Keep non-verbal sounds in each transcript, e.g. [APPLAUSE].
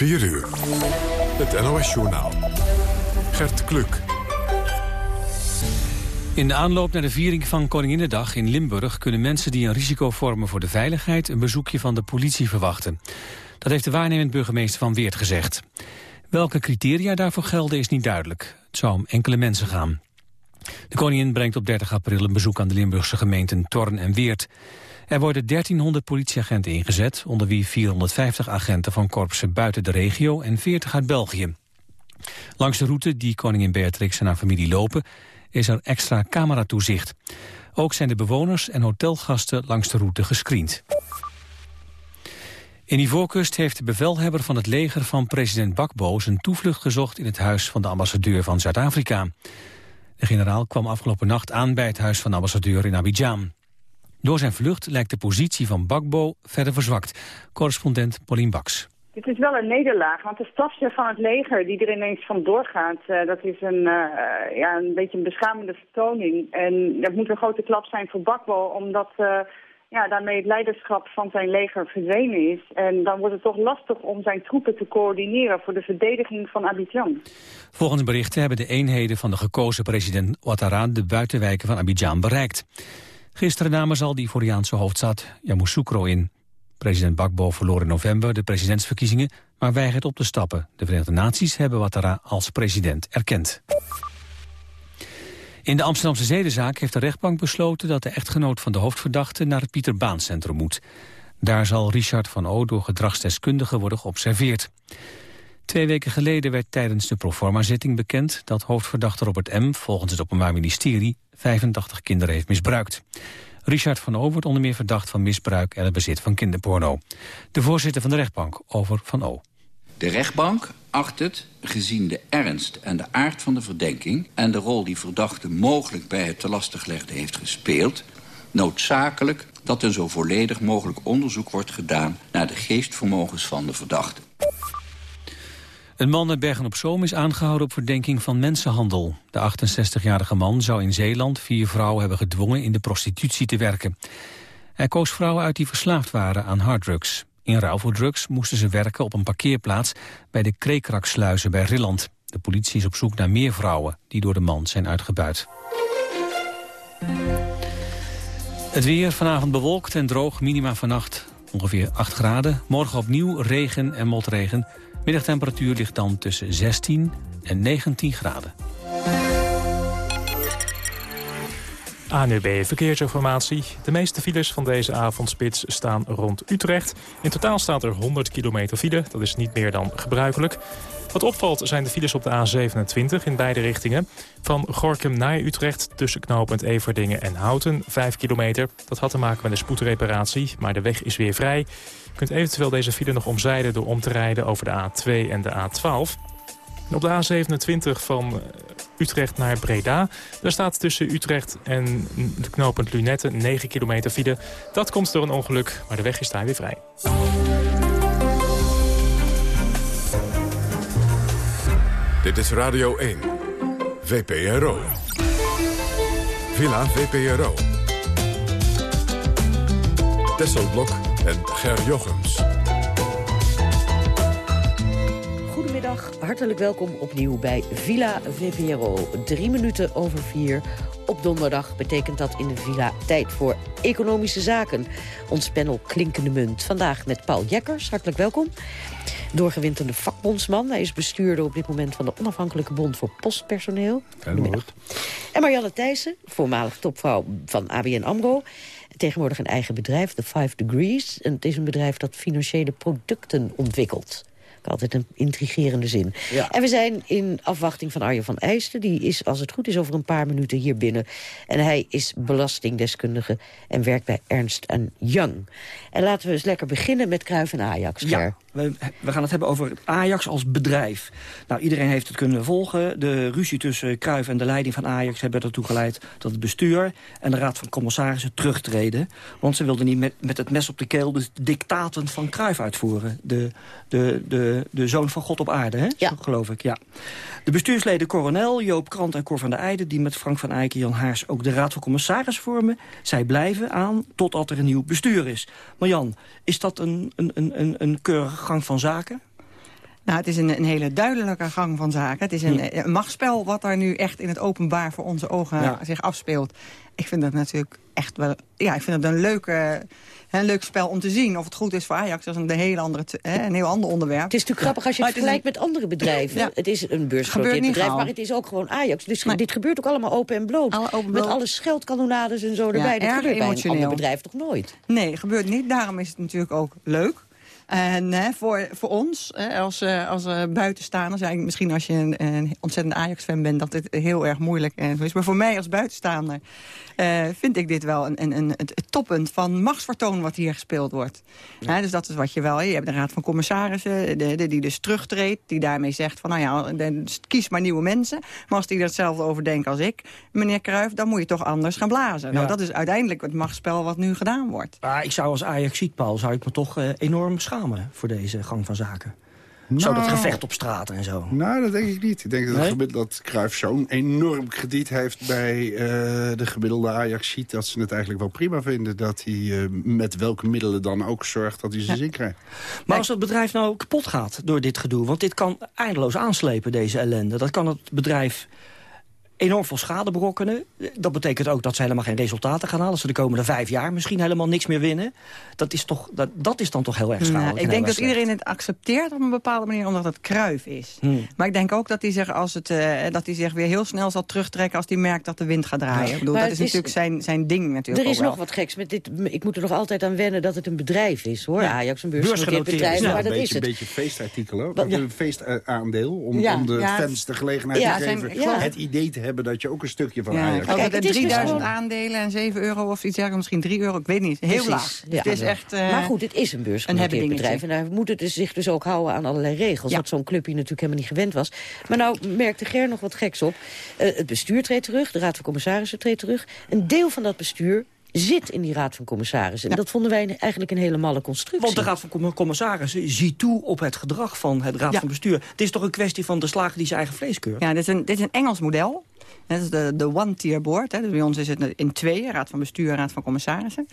4 uur. Het NOS-journaal. Gert Kluk. In de aanloop naar de viering van Koninginnedag in Limburg... kunnen mensen die een risico vormen voor de veiligheid... een bezoekje van de politie verwachten. Dat heeft de waarnemend burgemeester van Weert gezegd. Welke criteria daarvoor gelden is niet duidelijk. Het zou om enkele mensen gaan. De koningin brengt op 30 april een bezoek aan de Limburgse gemeenten Torn en Weert. Er worden 1300 politieagenten ingezet, onder wie 450 agenten van korpsen buiten de regio en 40 uit België. Langs de route die koningin Beatrix en haar familie lopen is er extra cameratoezicht. Ook zijn de bewoners en hotelgasten langs de route gescreend. In Ivoorkust heeft de bevelhebber van het leger van president Bakbo zijn toevlucht gezocht in het huis van de ambassadeur van Zuid-Afrika. De generaal kwam afgelopen nacht aan bij het huis van de ambassadeur in Abidjan. Door zijn vlucht lijkt de positie van Bakbo verder verzwakt. Correspondent Paulien Baks. Het is wel een nederlaag, want de stafchef van het leger die er ineens vandoor gaat, uh, dat is een, uh, ja, een beetje een beschamende vertoning. En dat moet een grote klap zijn voor Bakbo, omdat uh, ja, daarmee het leiderschap van zijn leger verdwenen is. En dan wordt het toch lastig om zijn troepen te coördineren voor de verdediging van Abidjan. Volgens berichten hebben de eenheden van de gekozen president Ouattara de buitenwijken van Abidjan bereikt. Gisteren namen zal die Ivoriaanse hoofdstad Yamoussoukro in. President Bakbo verloor in november de presidentsverkiezingen, maar weigert op te stappen. De Verenigde Naties hebben Ouattara als president erkend. In de Amsterdamse zedenzaak heeft de rechtbank besloten dat de echtgenoot van de hoofdverdachte naar het Pieter moet. Daar zal Richard van O door gedragsdeskundigen worden geobserveerd. Twee weken geleden werd tijdens de proforma-zitting bekend dat hoofdverdachte Robert M. volgens het Openbaar Ministerie 85 kinderen heeft misbruikt. Richard van O wordt onder meer verdacht van misbruik en het bezit van kinderporno. De voorzitter van de rechtbank over Van O. De rechtbank acht het, gezien de ernst en de aard van de verdenking... en de rol die verdachte mogelijk bij het te lastiglegde heeft gespeeld... noodzakelijk dat een zo volledig mogelijk onderzoek wordt gedaan... naar de geestvermogens van de verdachte. Een man uit Bergen-op-Zoom is aangehouden op verdenking van mensenhandel. De 68-jarige man zou in Zeeland vier vrouwen hebben gedwongen in de prostitutie te werken. Hij koos vrouwen uit die verslaafd waren aan harddrugs. In ruil voor drugs moesten ze werken op een parkeerplaats bij de Kreekraksluizen bij Rilland. De politie is op zoek naar meer vrouwen die door de man zijn uitgebuit. Het weer vanavond bewolkt en droog, minima vannacht ongeveer 8 graden. Morgen opnieuw regen en motregen. Middagtemperatuur ligt dan tussen 16 en 19 graden. ANUB Verkeersinformatie. De meeste files van deze avondspits staan rond Utrecht. In totaal staat er 100 kilometer file. Dat is niet meer dan gebruikelijk. Wat opvalt zijn de files op de A27 in beide richtingen. Van Gorkum naar Utrecht tussen knooppunt Everdingen en Houten, 5 kilometer. Dat had te maken met een spoedreparatie, maar de weg is weer vrij. Je kunt eventueel deze file nog omzeilen door om te rijden over de A2 en de A12. Op de A27 van eh, Utrecht naar Breda. Daar staat tussen Utrecht en de knooppunt Lunette 9 kilometer file. Dat komt door een ongeluk, maar de weg is daar weer vrij. Dit is Radio 1. VPRO. Villa VPRO. Tesselblok en Ger Jochems. Goedemiddag, hartelijk welkom opnieuw bij Villa VPRO. Drie minuten over vier op donderdag betekent dat in de Villa tijd voor economische zaken. Ons panel Klinkende Munt. Vandaag met Paul Jekkers, hartelijk welkom. Doorgewinterde vakbondsman. Hij is bestuurder op dit moment van de Onafhankelijke Bond voor Postpersoneel. Goedemiddag. En Marianne Thijssen, voormalig topvrouw van ABN AMRO. Tegenwoordig een eigen bedrijf, The Five Degrees. En het is een bedrijf dat financiële producten ontwikkelt. Altijd een intrigerende zin. En we zijn in afwachting van Arjen van Eijsten. Die is, als het goed is, over een paar minuten hier binnen. En hij is belastingdeskundige en werkt bij Ernst Young. En laten we eens lekker beginnen met Kruif en Ajax. Ja, we, we, gaan het hebben over Ajax als bedrijf. Nou, iedereen heeft het kunnen volgen. De ruzie tussen Kruif en de leiding van Ajax hebben ertoe geleid... dat het bestuur en de raad van commissarissen terugtreden. Want ze wilden niet met, met het mes op de keel de dictaten van Kruif uitvoeren. De, de, de, de zoon van God op aarde, hè? Ja. geloof ik. Ja. De bestuursleden Coronel, Joop Krant en Cor van der Eijden... die met Frank van Eyck en Jan Haars ook de raad van commissarissen vormen... zij blijven aan totdat er een nieuw bestuur is. Maar Jan, is dat een, een, een, een keurige gang van zaken? Nou, het is een, een, hele duidelijke gang van zaken. Het is een, een machtsspel wat er nu echt in het openbaar voor onze ogen zich afspeelt. Ik vind dat natuurlijk echt wel... Ja, ik vind het een leuke een leuk spel om te zien. Of het goed is voor Ajax, dat is een, hele andere, hè, een heel ander onderwerp. Het is natuurlijk grappig als je het vergelijkt met andere bedrijven. Het is een beursgenoteerd bedrijf, maar het is ook gewoon Ajax. Dus dit gebeurt ook allemaal open en bloot. Met alle scheldkanonades en zo erbij. dat gebeurt bij een ander bedrijf toch nooit? Nee, gebeurt niet. Daarom is het natuurlijk ook leuk. En hè, voor, voor ons, hè, als, uh, als uh, buitenstaander, misschien als je een, een ontzettend Ajax-fan bent... dat het heel erg moeilijk is. Maar voor mij als buitenstaander uh, vind ik dit wel een, een, een, het, toppunt van machtsvertoon wat hier gespeeld wordt. Ja. dus dat is wat je wel... Je hebt de Raad van Commissarissen de, de, die dus terugtreedt... die daarmee zegt van, nou ja, kies maar nieuwe mensen. Maar als die er hetzelfde over denken als ik, meneer Cruijff... dan moet je toch anders gaan blazen. Nou, dat is uiteindelijk het machtsspel wat nu gedaan wordt. Ah, ik zou als Ajax-ziet, Paul, zou ik me toch enorm schamen voor deze gang van zaken? Nou, zo dat gevecht op straat en zo. Nou, dat denk ik niet. Ik denk dat, nee? dat Cruijff zo'n enorm krediet heeft bij uh, de gemiddelde ajax ziet dat ze het eigenlijk wel prima vinden dat hij uh, met welke middelen dan ook zorgt dat hij zijn ja. zin krijgt. Maar als het bedrijf nou kapot gaat door dit gedoe... want dit kan eindeloos aanslepen, deze ellende... dat kan het bedrijf enorm veel schade berokkenen. Dat betekent ook dat ze helemaal geen resultaten gaan halen. Ze de komende vijf jaar misschien helemaal niks meer winnen. Dat is, toch, dat, dat is dan toch heel erg schadelijk. Nou, ik denk dat iedereen het accepteert op een bepaalde manier... omdat het kruif is. Hmm. Maar ik denk ook dat hij zich, als het, uh, dat hij zich weer heel snel zal terugtrekken... als hij merkt dat de wind gaat draaien. Ja. Ik bedoel, dat is, natuurlijk zijn, zijn ding natuurlijk Er is nog wat geks met dit. Ik moet er nog altijd aan wennen dat het een bedrijf is, hoor. Ja. Ajax, een beursgenoteerd bedrijf, ja, maar dat beetje, is het. Een beetje feestartikel, hoor. Een feestaandeel om, om de fans de gelegenheid te geven... het idee te hebben dat je ook een stuk van ja, Ajax. Kijk, het 3000 aandelen en 7 euro of iets dergelijks, misschien 3 euro, ik weet niet. Heel laag. Ja. Het is echt, uh, maar goed, het is een beursgenoteerd bedrijf. En daar moet het dus zich dus ook houden aan allerlei regels. Ja. Wat zo'n clubje natuurlijk helemaal niet gewend was. Maar nou merkte Ger nog wat geks op. Uh, het bestuur treedt terug, de Raad van Commissarissen treedt terug. Een deel van dat bestuur zit in die Raad van Commissarissen. En dat vonden wij eigenlijk een hele malle constructie. Want de Raad van Commissarissen ziet toe op het gedrag van het Raad van Bestuur. Het is toch een kwestie van de slager die zijn eigen vlees keurt? Ja, dit is een, dit is een Engels model. Dat is de, de one-tier board. Hè. Dus bij ons is het in twee, raad van bestuur en raad van commissarissen.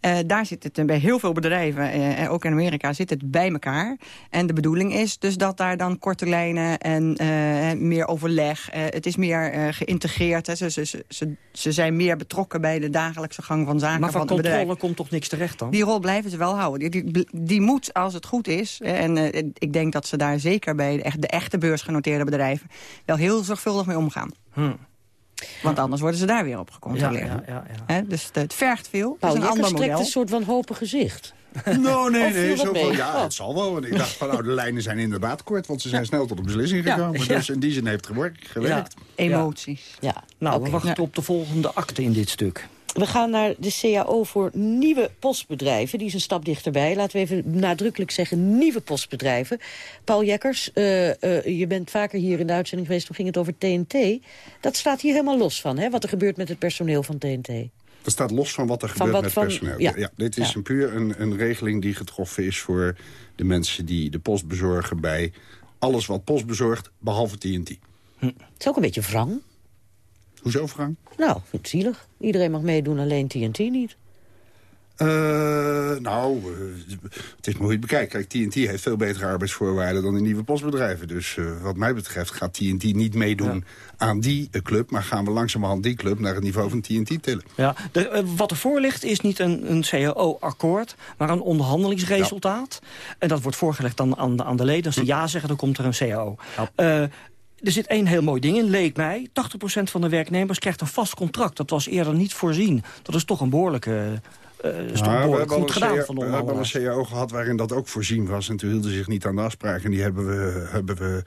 Uh, daar zit het bij heel veel bedrijven, uh, ook in Amerika, zit het bij elkaar. En de bedoeling is dus dat daar dan korte lijnen en uh, meer overleg. het is meer geïntegreerd. Hè. Ze, ze, ze, ze, zijn meer betrokken bij de dagelijkse gang van zaken maar van, van controle komt toch niks terecht dan? Die rol blijven ze wel houden. Die, die, die moet, als het goed is, en ik denk dat ze daar zeker bij de, de echte beursgenoteerde bedrijven... wel heel zorgvuldig mee omgaan. Hmm. Want anders worden ze daar weer op gecontroleerd. Ja, ja, ja, dus het vergt veel. Paul, het is een ander model. een soort van hopen gezicht. [LAUGHS] Nou, nee, nee. Zo van, ja, het zal wel. Want ik dacht van, nou, de lijnen zijn inderdaad kort. Want ze zijn snel tot een beslissing gekomen. Dus in die zin heeft het gewerkt. Emoties. Ja. Nou, we wachten op de volgende akte in dit stuk. We gaan naar de CAO voor nieuwe postbedrijven. Die is een stap dichterbij. Laten we even nadrukkelijk zeggen nieuwe postbedrijven. Paul Jekkers, uh, uh, je bent vaker hier in de uitzending geweest. Toen ging het over TNT. Dat staat hier helemaal los van, hè? wat er gebeurt met het personeel van TNT. Dat staat los van wat er gebeurt met van, personeel. Ja. ja. dit is een puur een, een regeling die getroffen is voor de mensen die de post bezorgen bij alles wat post bezorgt, behalve TNT. Hm. Het is ook een beetje wrang. Hoezo, Frank? Nou, vind het zielig. Iedereen mag meedoen, alleen TNT niet. Uh, nou, uh, het is maar hoe je het bekijkt. Kijk, TNT heeft veel betere arbeidsvoorwaarden dan de nieuwe postbedrijven. Dus uh, wat mij betreft gaat TNT niet meedoen ja. aan die club... maar gaan we langzamerhand die club naar het niveau van TNT tillen. Ja, de, wat ervoor ligt is niet een, een CAO-akkoord, maar een onderhandelingsresultaat. Ja. En dat wordt voorgelegd aan, aan, aan de leden. Als ze hm. ja zeggen, dan komt er een CAO. Ja. Er zit één heel mooi ding in, leek mij. 80% van de werknemers krijgt een vast contract. Dat was eerder niet voorzien. Dat is toch een behoorlijke... Uh, is toch behoorlijk goed gedaan van de We hebben een CAO gehad waarin dat ook voorzien was. En toen hielden ze zich niet aan de afspraken. En die hebben we, hebben we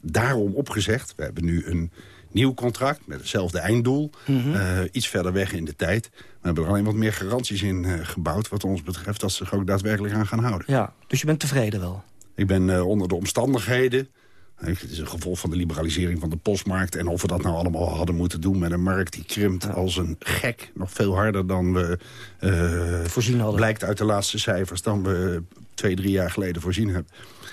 daarom opgezegd. We hebben nu een nieuw contract met hetzelfde einddoel. Mm -hmm. uh, iets verder weg in de tijd. We hebben er alleen wat meer garanties in uh, gebouwd... wat ons betreft dat ze zich ook daadwerkelijk aan gaan houden. Ja, dus je bent tevreden wel? Ik ben onder de omstandigheden... Het is een gevolg van de liberalisering van de postmarkt. En of we dat nou allemaal hadden moeten doen met een markt die krimpt als een gek. Nog veel harder dan we uh, voorzien hadden. Blijkt uit de laatste cijfers dan we twee, drie jaar geleden voorzien hebben.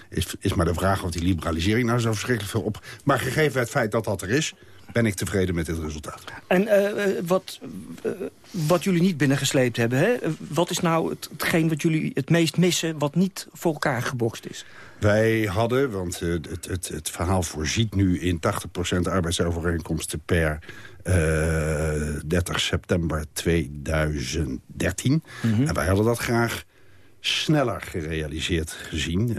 Is, is maar de vraag of die liberalisering nou zo verschrikkelijk veel op... Maar gegeven het feit dat dat er is... ben ik tevreden met dit resultaat. En uh, wat, uh, wat jullie niet binnengesleept hebben, hè? wat is nou het, hetgeen wat jullie het meest missen... wat niet voor elkaar gebokst is? Wij hadden, want uh, het, het, het verhaal voorziet nu in 80% arbeidsovereenkomsten per 30 september 2013. Mm -hmm. En wij hadden dat graag sneller gerealiseerd gezien.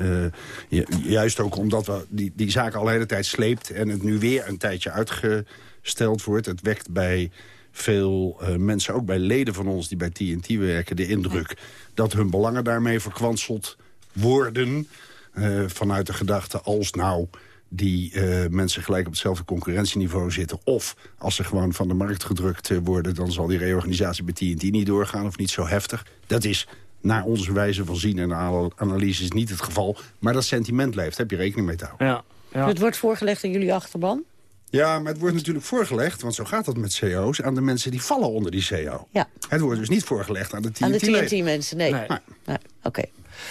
Uh, juist ook omdat we die, die zaak al de hele tijd sleept... en het nu weer een tijdje uitgesteld wordt. Het wekt bij veel uh, mensen, ook bij leden van ons die bij TNT werken... de indruk dat hun belangen daarmee verkwanseld worden... Uh, vanuit de gedachte als nou die uh, mensen gelijk op hetzelfde concurrentieniveau zitten... of als ze gewoon van de markt gedrukt worden... dan zal die reorganisatie bij TNT niet doorgaan of niet zo heftig. Dat is naar onze wijze van zien en analyse is niet het geval. Maar dat sentiment leeft, heb je rekening mee te houden. Ja, ja. Het wordt voorgelegd aan jullie achterban? Ja, maar het wordt natuurlijk voorgelegd, want zo gaat dat met CO's... aan de mensen die vallen onder die CO. Ja. Het wordt dus niet voorgelegd aan de TNT-mensen. Aan de TNT-mensen, nee. nee. nee. Oké.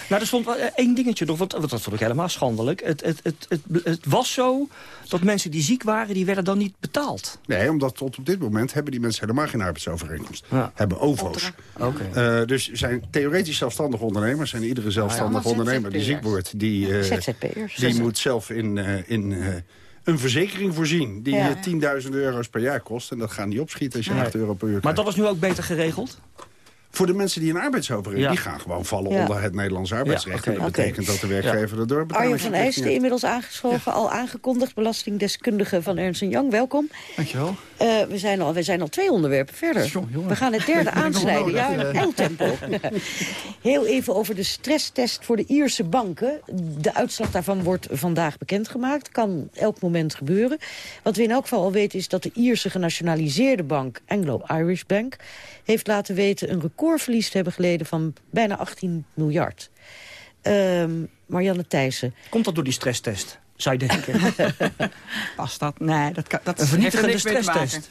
Nou, er stond wel één dingetje nog, want, dat vond ik helemaal schandelijk. Het, het, het, het, het was zo dat mensen die ziek waren, die werden dan niet betaald. Nee, omdat tot op dit moment hebben die mensen helemaal geen arbeidsovereenkomst. Ja. Hebben OVO's. Okay. Uh, dus zijn theoretisch zelfstandige ondernemers. En iedere zelfstandige ja, ondernemer die ziek wordt, die, uh, die moet zelf in... Uh, in een verzekering voorzien die ja. 10.000 euro's per jaar kost. En dat gaan die opschieten als je ja. 8 euro per uur krijgt. Maar dat was nu ook beter geregeld? Voor de mensen die een arbeidsovereenkomst, die gaan gewoon vallen onder het Nederlands arbeidsrecht. Ja, okay. En dat betekent dat de werkgever ja. erdoor Arjen van Eijsten, inmiddels aangeschoven, al aangekondigd. Belastingdeskundige van Ernst Young, welkom. Dankjewel. Uh, we, zijn al, we zijn al twee onderwerpen verder. we gaan het derde [LAUGHS] aansnijden. Ja, een heel tempo. [LAUGHS] heel even over de stresstest voor de Ierse banken. De uitslag daarvan wordt vandaag bekendgemaakt. Kan elk moment gebeuren. Wat we in elk geval al weten is dat de Ierse genationaliseerde bank... Anglo-Irish Bank heeft laten weten een recordverlies te hebben geleden van bijna 18 miljard. Um, Marianne Thijssen. Komt dat door die stresstest? Zou je denken? [LAUGHS] Past dat? Nee, dat, kan, dat een vernietigende stresstest.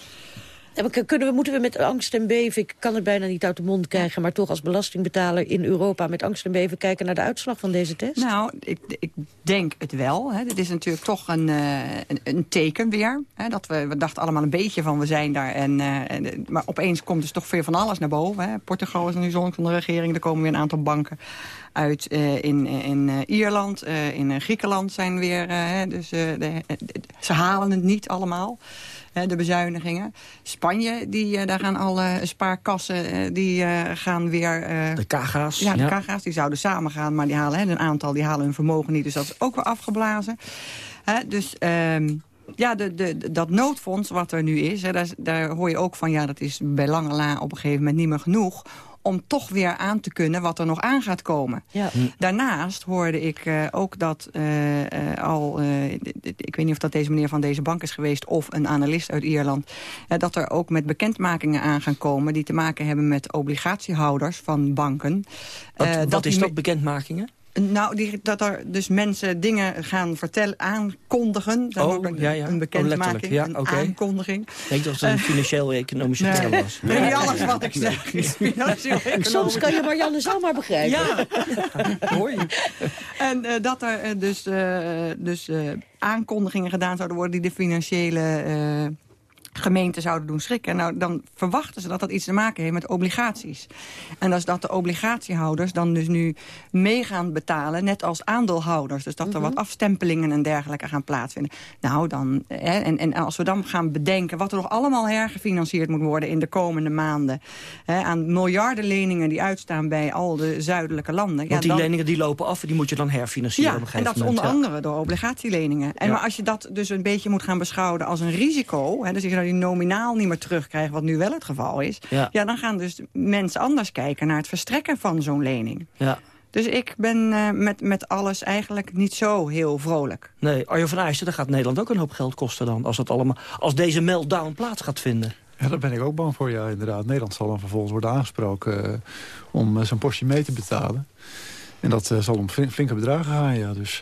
Kunnen we, moeten we met angst en beven, ik kan het bijna niet uit de mond krijgen... maar toch als belastingbetaler in Europa met angst en beven kijken naar de uitslag van deze test? Nou, ik, ik denk het wel. Hè. Dit is natuurlijk toch een, uh, een, teken weer. Hè, dat we, we dachten allemaal een beetje van we zijn daar. En, uh, en, maar opeens komt dus toch weer van alles naar boven. Hè. Portugal is nu zon van de regering, er komen weer een aantal banken uit in, in Ierland. in Griekenland zijn weer... dus ze halen het niet allemaal de bezuinigingen. Spanje, die, eh, daar gaan alle spaarkassen, eh, die eh, gaan weer... de kaga's. Ja, de ja. kaga's, die zouden samen gaan, maar die halen, een aantal die halen hun vermogen niet. Dus dat is ook weer afgeblazen. dus... Um, ja, de, de, dat noodfonds wat er nu is, hè, daar, daar, hoor je ook van... ja, dat is bij lange la op een gegeven moment niet meer genoeg om toch weer aan te kunnen wat er nog aan gaat komen. Ja. Hm. Daarnaast hoorde ik uh, ook dat uh, uh, al... ik weet niet of dat deze meneer van deze bank is geweest... of een analist uit Ierland... dat er ook met bekendmakingen aan gaan komen... die te maken hebben met obligatiehouders van banken. Wat, wat dat is dat, bekendmakingen? Nou, die, dat er dus mensen dingen gaan vertellen, aankondigen. Dat oh, een, ja, ja. een oh, bekendmaking, ja, een aankondiging. Ik denk dat het een financieel-economische nee. term was. Nee, niet alles wat ik [LAUGHS] zeg Soms kan je Marianne zomaar begrijpen. Ja, [LAUGHS] hoor je. En uh, dat er uh, dus, uh, dus aankondigingen gedaan zouden worden... die de financiële gemeenten zouden doen schrikken. Nou, dan verwachten ze dat dat iets te maken heeft met obligaties. En dat is dat de obligatiehouders dan dus nu mee gaan betalen... net als aandeelhouders. Dus dat er wat mhm. afstempelingen en dergelijke gaan plaatsvinden. Nou, dan, hè, en, en als we dan gaan bedenken... wat er nog allemaal hergefinancierd moet worden in de komende maanden... Hè, aan miljarden leningen die uitstaan bij al de zuidelijke landen... Want ja, die leningen die lopen af en die moet je dan herfinancieren ja, op een en dat is onder andere door obligatieleningen. En maar als je dat dus een beetje moet gaan beschouwen als een risico... Hè, dus je nominaal niet meer terugkrijgen, wat nu wel het geval is... Ja. ja dan gaan dus mensen anders kijken naar het verstrekken van zo'n lening. Ja. Dus ik ben uh, met, met alles eigenlijk niet zo heel vrolijk. Nee, Arjo van Eijsten, dat gaat Nederland ook een hoop geld kosten dan... als, het allemaal, als deze meltdown plaats gaat vinden. Ja, daar ben ik ook bang voor, ja, inderdaad. Nederland zal dan vervolgens worden aangesproken uh, om uh, zijn postje mee te betalen. En dat zal om flinke bedragen gaan, ja. Dus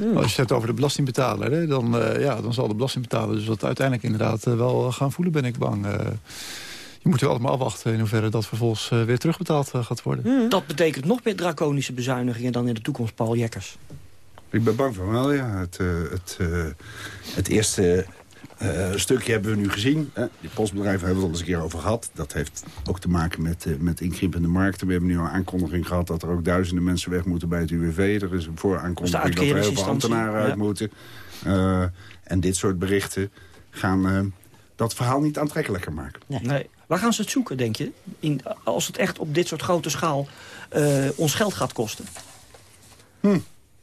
Hmm. Als je het hebt over de belastingbetaler, hè, dan, uh, ja, dan zal de belastingbetaler dus dat uiteindelijk inderdaad uh, wel gaan voelen, ben ik bang. Uh, je moet wel allemaal afwachten in hoeverre dat vervolgens weer terugbetaald gaat worden. Hmm. Dat betekent nog meer draconische bezuinigingen dan in de toekomst, Paul Jekkers. Ik ben bang van wel, ja. Het, het, het eerste een stukje hebben we nu gezien. Hè. Die postbedrijven hebben we het al eens een keer over gehad. Dat heeft ook te maken met, uh, met inkrimpende markten. We hebben nu al een aankondiging gehad dat er ook duizenden mensen weg moeten bij het UWV. Er is een vooraankondiging dus dat er heel veel ambtenaren uit moeten. Uh, en dit soort berichten gaan uh, dat verhaal niet aantrekkelijker maken. Nee. nee. Waar gaan ze het zoeken, denk je? In, als het echt op dit soort grote schaal uh, ons geld gaat kosten? Hm.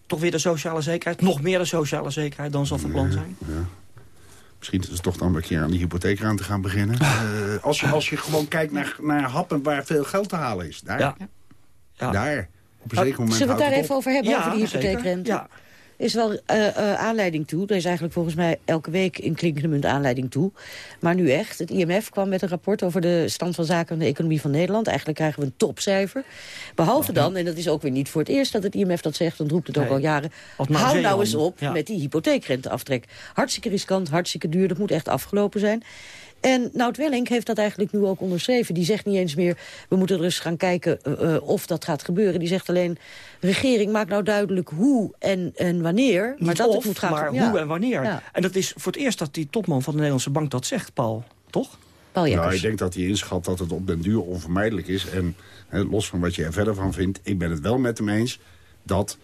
Toch weer de sociale zekerheid? Nog meer de sociale zekerheid dan zal van plan zijn? Ja. Misschien is het toch dan een keer aan die hypotheek aan te gaan beginnen. Uh, als, je, als je gewoon kijkt naar, naar happen waar veel geld te halen is. Daar. Ja. ja. Daar. Op een zeker moment Zullen we het daar even op. over hebben, Ja, over die hypotheekrente? Ja is wel uh, uh, aanleiding toe. Er is eigenlijk volgens mij elke week in klinkende munt aanleiding toe. Maar nu echt. Het IMF kwam met een rapport over de stand van zaken en de economie van Nederland. Eigenlijk krijgen we een topcijfer. Behalve dan, en dat is ook weer niet voor het eerst dat het IMF dat zegt... dan roept het ook Nee. al jaren. Hou nou eens op Ja. met die hypotheekrenteaftrek. Hartstikke riskant, hartstikke duur. Dat moet echt afgelopen zijn. En Nout Welling heeft dat eigenlijk nu ook onderschreven. Die zegt niet eens meer, we moeten er eens gaan kijken eh, eh, of dat gaat gebeuren. Die zegt alleen, regering, maak nou duidelijk hoe en, en wanneer. Niet maar dat of, het moet gaan maar ja. hoe en wanneer. Ja. En dat is voor het eerst dat die topman van de Nederlandse bank dat zegt, Paul. Toch? Paul Nou, Jekkers. ik denk dat hij inschat dat het op den duur onvermijdelijk is. En hè, los van wat je er verder van vindt... ik ben het wel met hem eens dat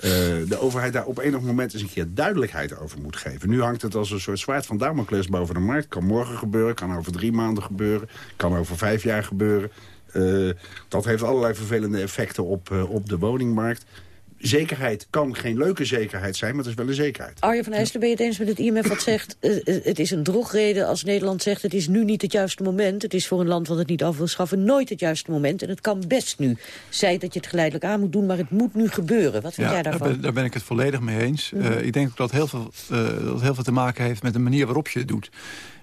eh, de overheid daar op enig moment eens een keer duidelijkheid over moet geven. Nu hangt het als een soort zwaard van Damocles boven de markt. Kan morgen gebeuren, kan over drie maanden gebeuren... kan over vijf jaar gebeuren. Eh, dat heeft allerlei vervelende effecten op, eh, op de woningmarkt. Zekerheid kan geen leuke zekerheid zijn, maar het is wel een zekerheid. Arjen van IJsselen, ben je het eens met het IMF wat zegt... eh, eh, het is een drogreden als Nederland zegt... het is nu niet het juiste moment. Het is voor een land wat het niet af wil schaffen nooit het juiste moment. En het kan best nu. Zij dat je het geleidelijk aan moet doen, maar het moet nu gebeuren. Wat vind jij daar daarvan? ben, daar ben ik het volledig mee eens. Eh, ik denk ook dat heel, veel, eh, dat heel veel te maken heeft met de manier waarop je het doet.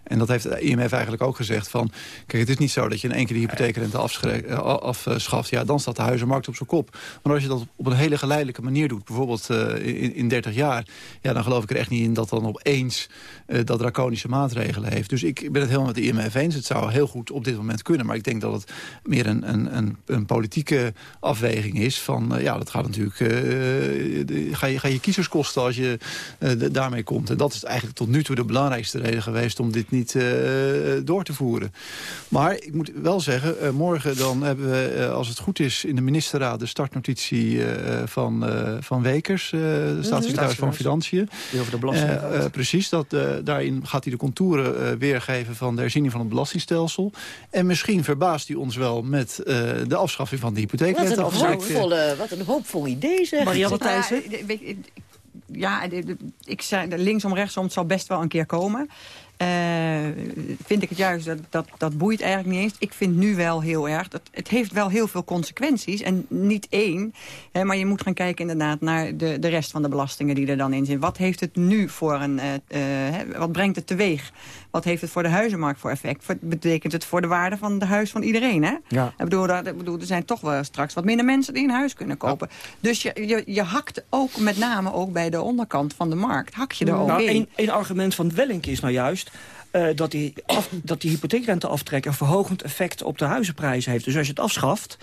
En dat heeft de IMF eigenlijk ook gezegd van... kijk, het is niet zo dat je in één keer de hypotheekrente afschre- eh, afschaft. Ja, dan staat de huizenmarkt op zijn kop. Maar als je dat op een hele geleidelijke manier doet... bijvoorbeeld eh, in, in 30 jaar... ja, dan geloof ik er echt niet in dat dan opeens eh, dat draconische maatregelen heeft. Dus ik ben het helemaal met de IMF eens. Het zou heel goed op dit moment kunnen. Maar ik denk dat het meer een, een, een, een politieke afweging is. Van, eh, ja, dat gaat natuurlijk... eh, ga, je, ga je kiezers kosten als je eh, daarmee komt. En dat is eigenlijk tot nu toe de belangrijkste reden geweest... om dit niet eh, door te voeren. Maar ik moet wel zeggen, eh, morgen dan hebben we, eh, als het goed is... in de ministerraad de startnotitie eh, van, eh, van Wekers... eh, de staatssecretaris van Financiën. Die over de belasting precies, dat, eh, daarin gaat hij de contouren eh, weergeven van de herziening van het belastingstelsel. En misschien verbaast hij ons wel met eh, de afschaffing van de Wat hypotheekrente. een, hoopvolle, wat een hoopvol idee, zeg. Marianne ja, Thijssen? Ja, ik zei de linksom, rechtsom, het zal best wel een keer komen. Eh, vind ik het juist, dat, dat, dat boeit eigenlijk niet eens. Ik vind nu wel heel erg, dat, het heeft wel heel veel consequenties. En niet één, hè, maar je moet gaan kijken inderdaad naar de, de rest van de belastingen die er dan in zitten. Wat heeft het nu voor een, eh, eh, wat brengt het teweeg? Wat heeft het voor de huizenmarkt voor effect? Betekent het voor de waarde van het huis van iedereen? Hè? Ja. Ik bedoel, dat, ik bedoel, er zijn toch wel straks wat minder mensen die een huis kunnen kopen. Dus je, je, je hakt ook met name ook bij de onderkant van de markt. Hak je er ook Nou, in. een, een argument van Wellink is nou juist... eh, dat, die af, dat die hypotheekrenteaftrek een verhogend effect op de huizenprijzen heeft. Dus als je het afschaft,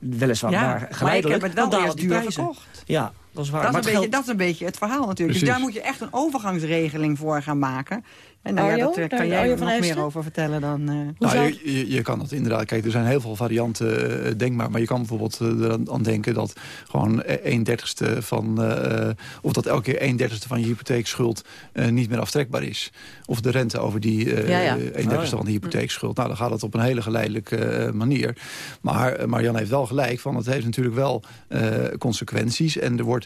weliswaar ja, maar maar ik geleidelijk, heb het wel dan die duur verkocht. Ja, dat is waar. Dat is, een beetje, geldt- dat is een beetje het verhaal natuurlijk. Dus daar moet je echt een overgangsregeling voor gaan maken. En nou ja, Arjo, dat eh, daar- kan jij er nog meer over vertellen dan... Hoe Nou, zou- je, je, je kan dat inderdaad. Kijk, er zijn heel veel varianten eh, denkbaar. Maar je kan bijvoorbeeld eraan aan denken dat gewoon een dertigste van... eh, of dat elke keer een dertigste van je hypotheekschuld eh, niet meer aftrekbaar is. Of de rente over die eh Ja, ja. een dertigste Oh, ja. van de hypotheekschuld. Nou, dan gaat het op een hele geleidelijke manier. Maar Marianne heeft wel gelijk. Van, het heeft natuurlijk wel eh, consequenties. En er wordt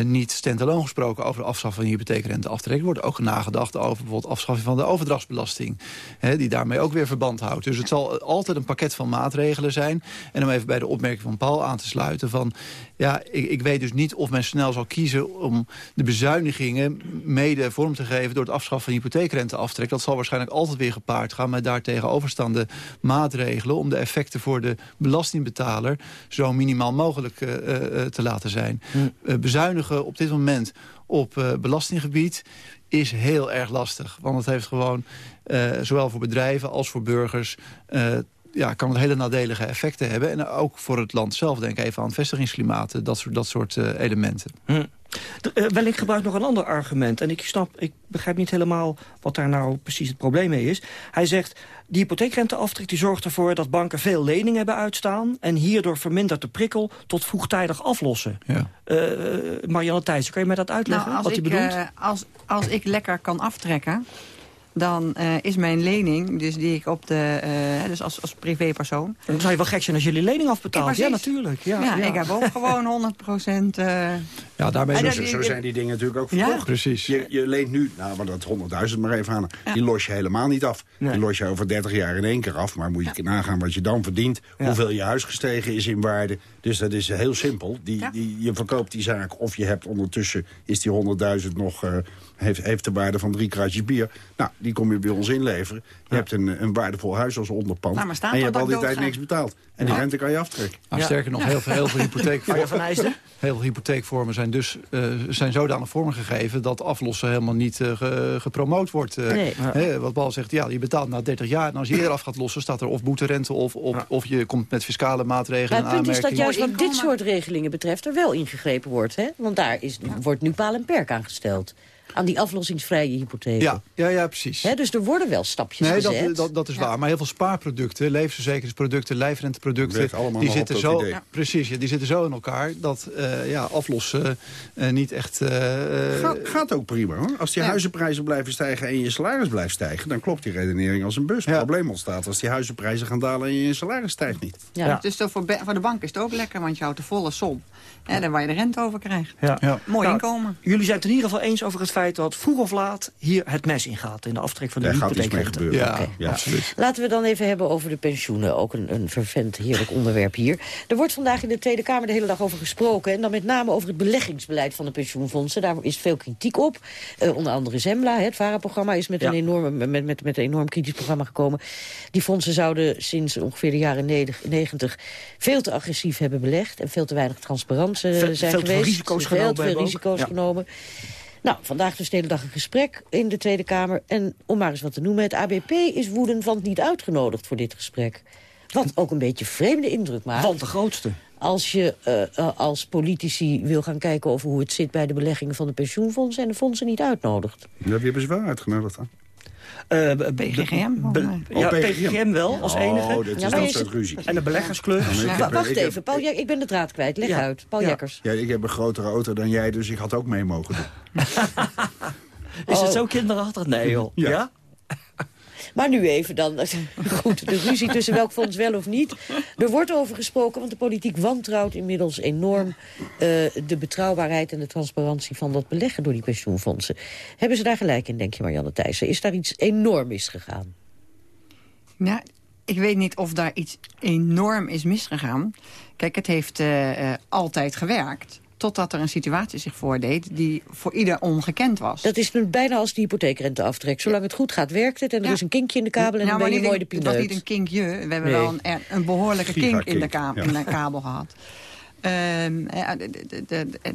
niet stand-alone gesproken over de afschaffing van de hypotheekrenteaftrek. Er wordt ook nagedacht over bijvoorbeeld afschaffing van de overdrachtsbelasting. Hè, die daarmee ook weer verband houdt. Dus het zal altijd een pakket van maatregelen zijn. En om even bij de opmerking van Paul aan te sluiten. Van, ja, ik, ik weet dus niet of men snel zal kiezen om de bezuinigingen mede vorm te geven door het afschaffen van de hypotheekrenteaftrek. Dat zal waarschijnlijk altijd weer gepaard gaan met daartegenoverstaande maatregelen om de effecten voor de belastingbetaler zo minimaal mogelijk eh, eh, eh, te laten zijn. Eh, bezuinigen op dit moment op eh, belastinggebied is heel erg lastig. Want het heeft gewoon, eh, zowel voor bedrijven als voor burgers... eh, ja, kan het hele nadelige effecten hebben. En ook voor het land zelf, denk even aan vestigingsklimaten, dat soort, dat soort elementen. Hm. Uh, wellicht gebruikt nog een ander argument. En ik snap, ik begrijp niet helemaal wat daar nou precies het probleem mee is. Hij zegt, die hypotheekrenteaftrek die zorgt ervoor dat banken veel leningen hebben uitstaan... en hierdoor vermindert de prikkel tot vroegtijdig aflossen. Ja. Uh, Marianne Thijssen, kan je mij dat uitleggen, nou, wat hij bedoelt? Uh, als, als ik lekker kan aftrekken dan uh, is mijn lening, dus die ik op de, uh, dus als, als privépersoon... Dan zou je wel gek zijn als jullie lening afbetaalt. Ja, natuurlijk. Ja, ja, ja, ik heb ook [LAUGHS] gewoon 100 procent... Uh... Ja, daarmee zo, zo, zijn die dingen natuurlijk ook verkocht. Ja, precies. Je, je leent nu, nou, maar dat 100.000 maar even aan. Die los je helemaal niet af. Nee. Die los je over 30 jaar in één keer af. Maar moet je nagaan wat je dan verdient. Hoeveel je huis gestegen is in waarde. Dus dat is heel simpel. Die, die, je verkoopt die zaak of je hebt ondertussen... is die 100.000 nog heeft, heeft de waarde van drie kratjes bier. Nou, die kom je bij ons inleveren. Je hebt een, een waardevol huis als onderpand. Nou, en je hebt al die tijd niks betaald. En die rente kan je aftrekken. Maar sterker nog, heel veel, heel veel [LAUGHS] hypotheekvormen... heel veel hypotheekvormen zijn dus uh, zijn zodanig vormgegeven... dat aflossen helemaal niet uh, gepromoot wordt. Uh, nee. wat Bal zegt, ja, je betaalt na 30 jaar... en als je eerder af gaat lossen, staat er of boeterente... of, of, of je komt met fiscale maatregelen maar Het punt is dat juist wat dit soort regelingen betreft... er wel ingegrepen wordt. Hè? Want daar is, wordt nu paal en perk aangesteld aan die aflossingsvrije hypotheek. Ja, ja, ja precies. dus er worden wel stapjes nee, gezet. Dat, dat, dat is waar. Maar heel veel spaarproducten, levensverzekeringsproducten, lijfrenteproducten... die zitten, zo, precies, ja, die zitten zo in elkaar dat uh, ja, aflossen uh, niet echt... Uh, gaat, gaat, ook prima hoor. Als die huizenprijzen blijven stijgen en je salaris blijft stijgen... dan klopt die redenering als een bus. Het probleem ontstaat als die huizenprijzen gaan dalen en je salaris stijgt niet. Ja. Dus voor, voor de bank is het ook lekker, want je houdt de volle som. Ja, dan waar je de rente over krijgt. Ja. Mooi nou, inkomen. Jullie zijn het in ieder geval eens over het feit dat vroeg of laat hier het mes ingaat... in de aftrek van de ja, hypotheekrente. Ja, ja, absoluut. Laten we dan even hebben over de pensioenen. Ook een, een vervent heerlijk onderwerp hier. Er wordt vandaag in de Tweede Kamer de hele dag over gesproken. En dan met name over het beleggingsbeleid van de pensioenfondsen. Daar is veel kritiek op. Uh, onder andere Zembla, het VARA-programma, is met, een enorme, met, met, met een enorm kritisch programma gekomen. Die fondsen zouden sinds ongeveer de jaren 90 veel te agressief hebben belegd... en veel te weinig transparant uh, zijn veel geweest. Veel risico's veel genomen. Veel risico's genomen. Nou, vandaag dus de hele dag een gesprek in de Tweede Kamer. En om maar eens wat te noemen, het ABP is woedend van niet uitgenodigd voor dit gesprek. Wat ook een beetje vreemde indruk maakt. Want de grootste. Als je uh, als politici wil gaan kijken over hoe het zit bij de beleggingen van de pensioenfondsen... en de fondsen niet uitnodigt. Ja, wie hebben ze wel uitgenodigd dan? Uh, PGGM? ja, PGGM wel, als enige. Oh, dat is ja, ruzie. En de beleggersclub. Ja, wacht even, Paul, ik ben de draad kwijt. Leg uit, Paul Jekkers. Ja, ik heb een grotere auto dan jij, dus ik had ook mee mogen doen. [LAUGHS] is het zo kinderachtig? Nee, joh. [LAUGHS] ja? Maar nu even dan. [LAUGHS] Goed, de ruzie tussen welk fonds wel of niet. Er wordt over gesproken, want de politiek wantrouwt inmiddels enorm... Uh, de betrouwbaarheid en de transparantie van dat beleggen door die pensioenfondsen. Hebben ze daar gelijk in, denk je Marianne Thijssen? Is daar iets enorm misgegaan? Ja, ik weet niet of daar iets enorm is misgegaan. Kijk, het heeft uh, uh, altijd gewerkt. Totdat er een situatie zich voordeed die voor ieder ongekend was. Dat is bijna als de hypotheekrenteaftrek. Zolang het goed gaat, werkt het. En er is een kinkje in de kabel en nou, dan ben je mooi de pineut. Het was niet een kinkje. We hebben wel een, een behoorlijke kink in de, kabel, in de kabel gehad. [LAUGHS] Um,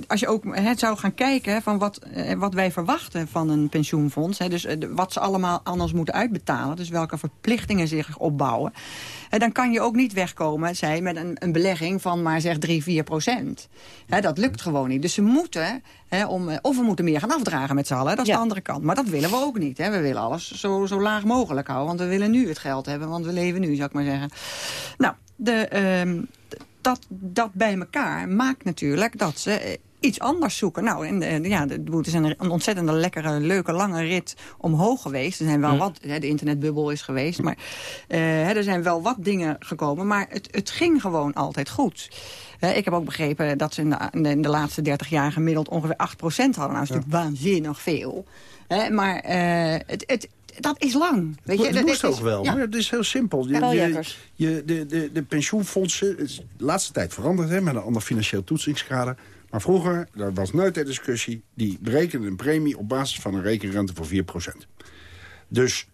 als je ook het zou gaan kijken van wat, eh, wat wij verwachten van een pensioenfonds. Dus eh, wat ze allemaal anders moeten uitbetalen. Dus welke verplichtingen zich opbouwen. En dan kan je ook niet wegkomen zij, met een, een belegging van maar zeg 3, 4 procent. dat lukt gewoon niet. Dus ze moeten, om, of we moeten meer gaan afdragen met z'n allen. Dat is de andere kant. Maar dat willen we ook niet. We willen alles zo, zo laag mogelijk houden. Want we willen nu het geld hebben. Want we leven nu, zou ik maar zeggen. Nou, de... Um, dat, dat bij elkaar maakt natuurlijk dat ze eh, iets anders zoeken. Nou, en, en ja, het is een, een ontzettende lekkere, leuke, lange rit omhoog geweest. Er zijn wel wat, hè, de internetbubbel is geweest, maar uh, er zijn wel wat dingen gekomen. Maar het, het ging gewoon altijd goed. Ik heb ook begrepen dat ze in de, in de, laatste 30 jaar gemiddeld ongeveer 8% hadden. Nou, dat is natuurlijk waanzinnig veel. Maar het, het, dat is lang. Weet je? Dat moest ook wel. Ja. het is heel simpel. Je, je, de, de, de pensioenfondsen, het is de laatste tijd veranderd hè, met een ander financieel toetsingskader. Maar vroeger, daar was nooit de discussie, die berekende een premie op basis van een rekenrente van 4%. Dus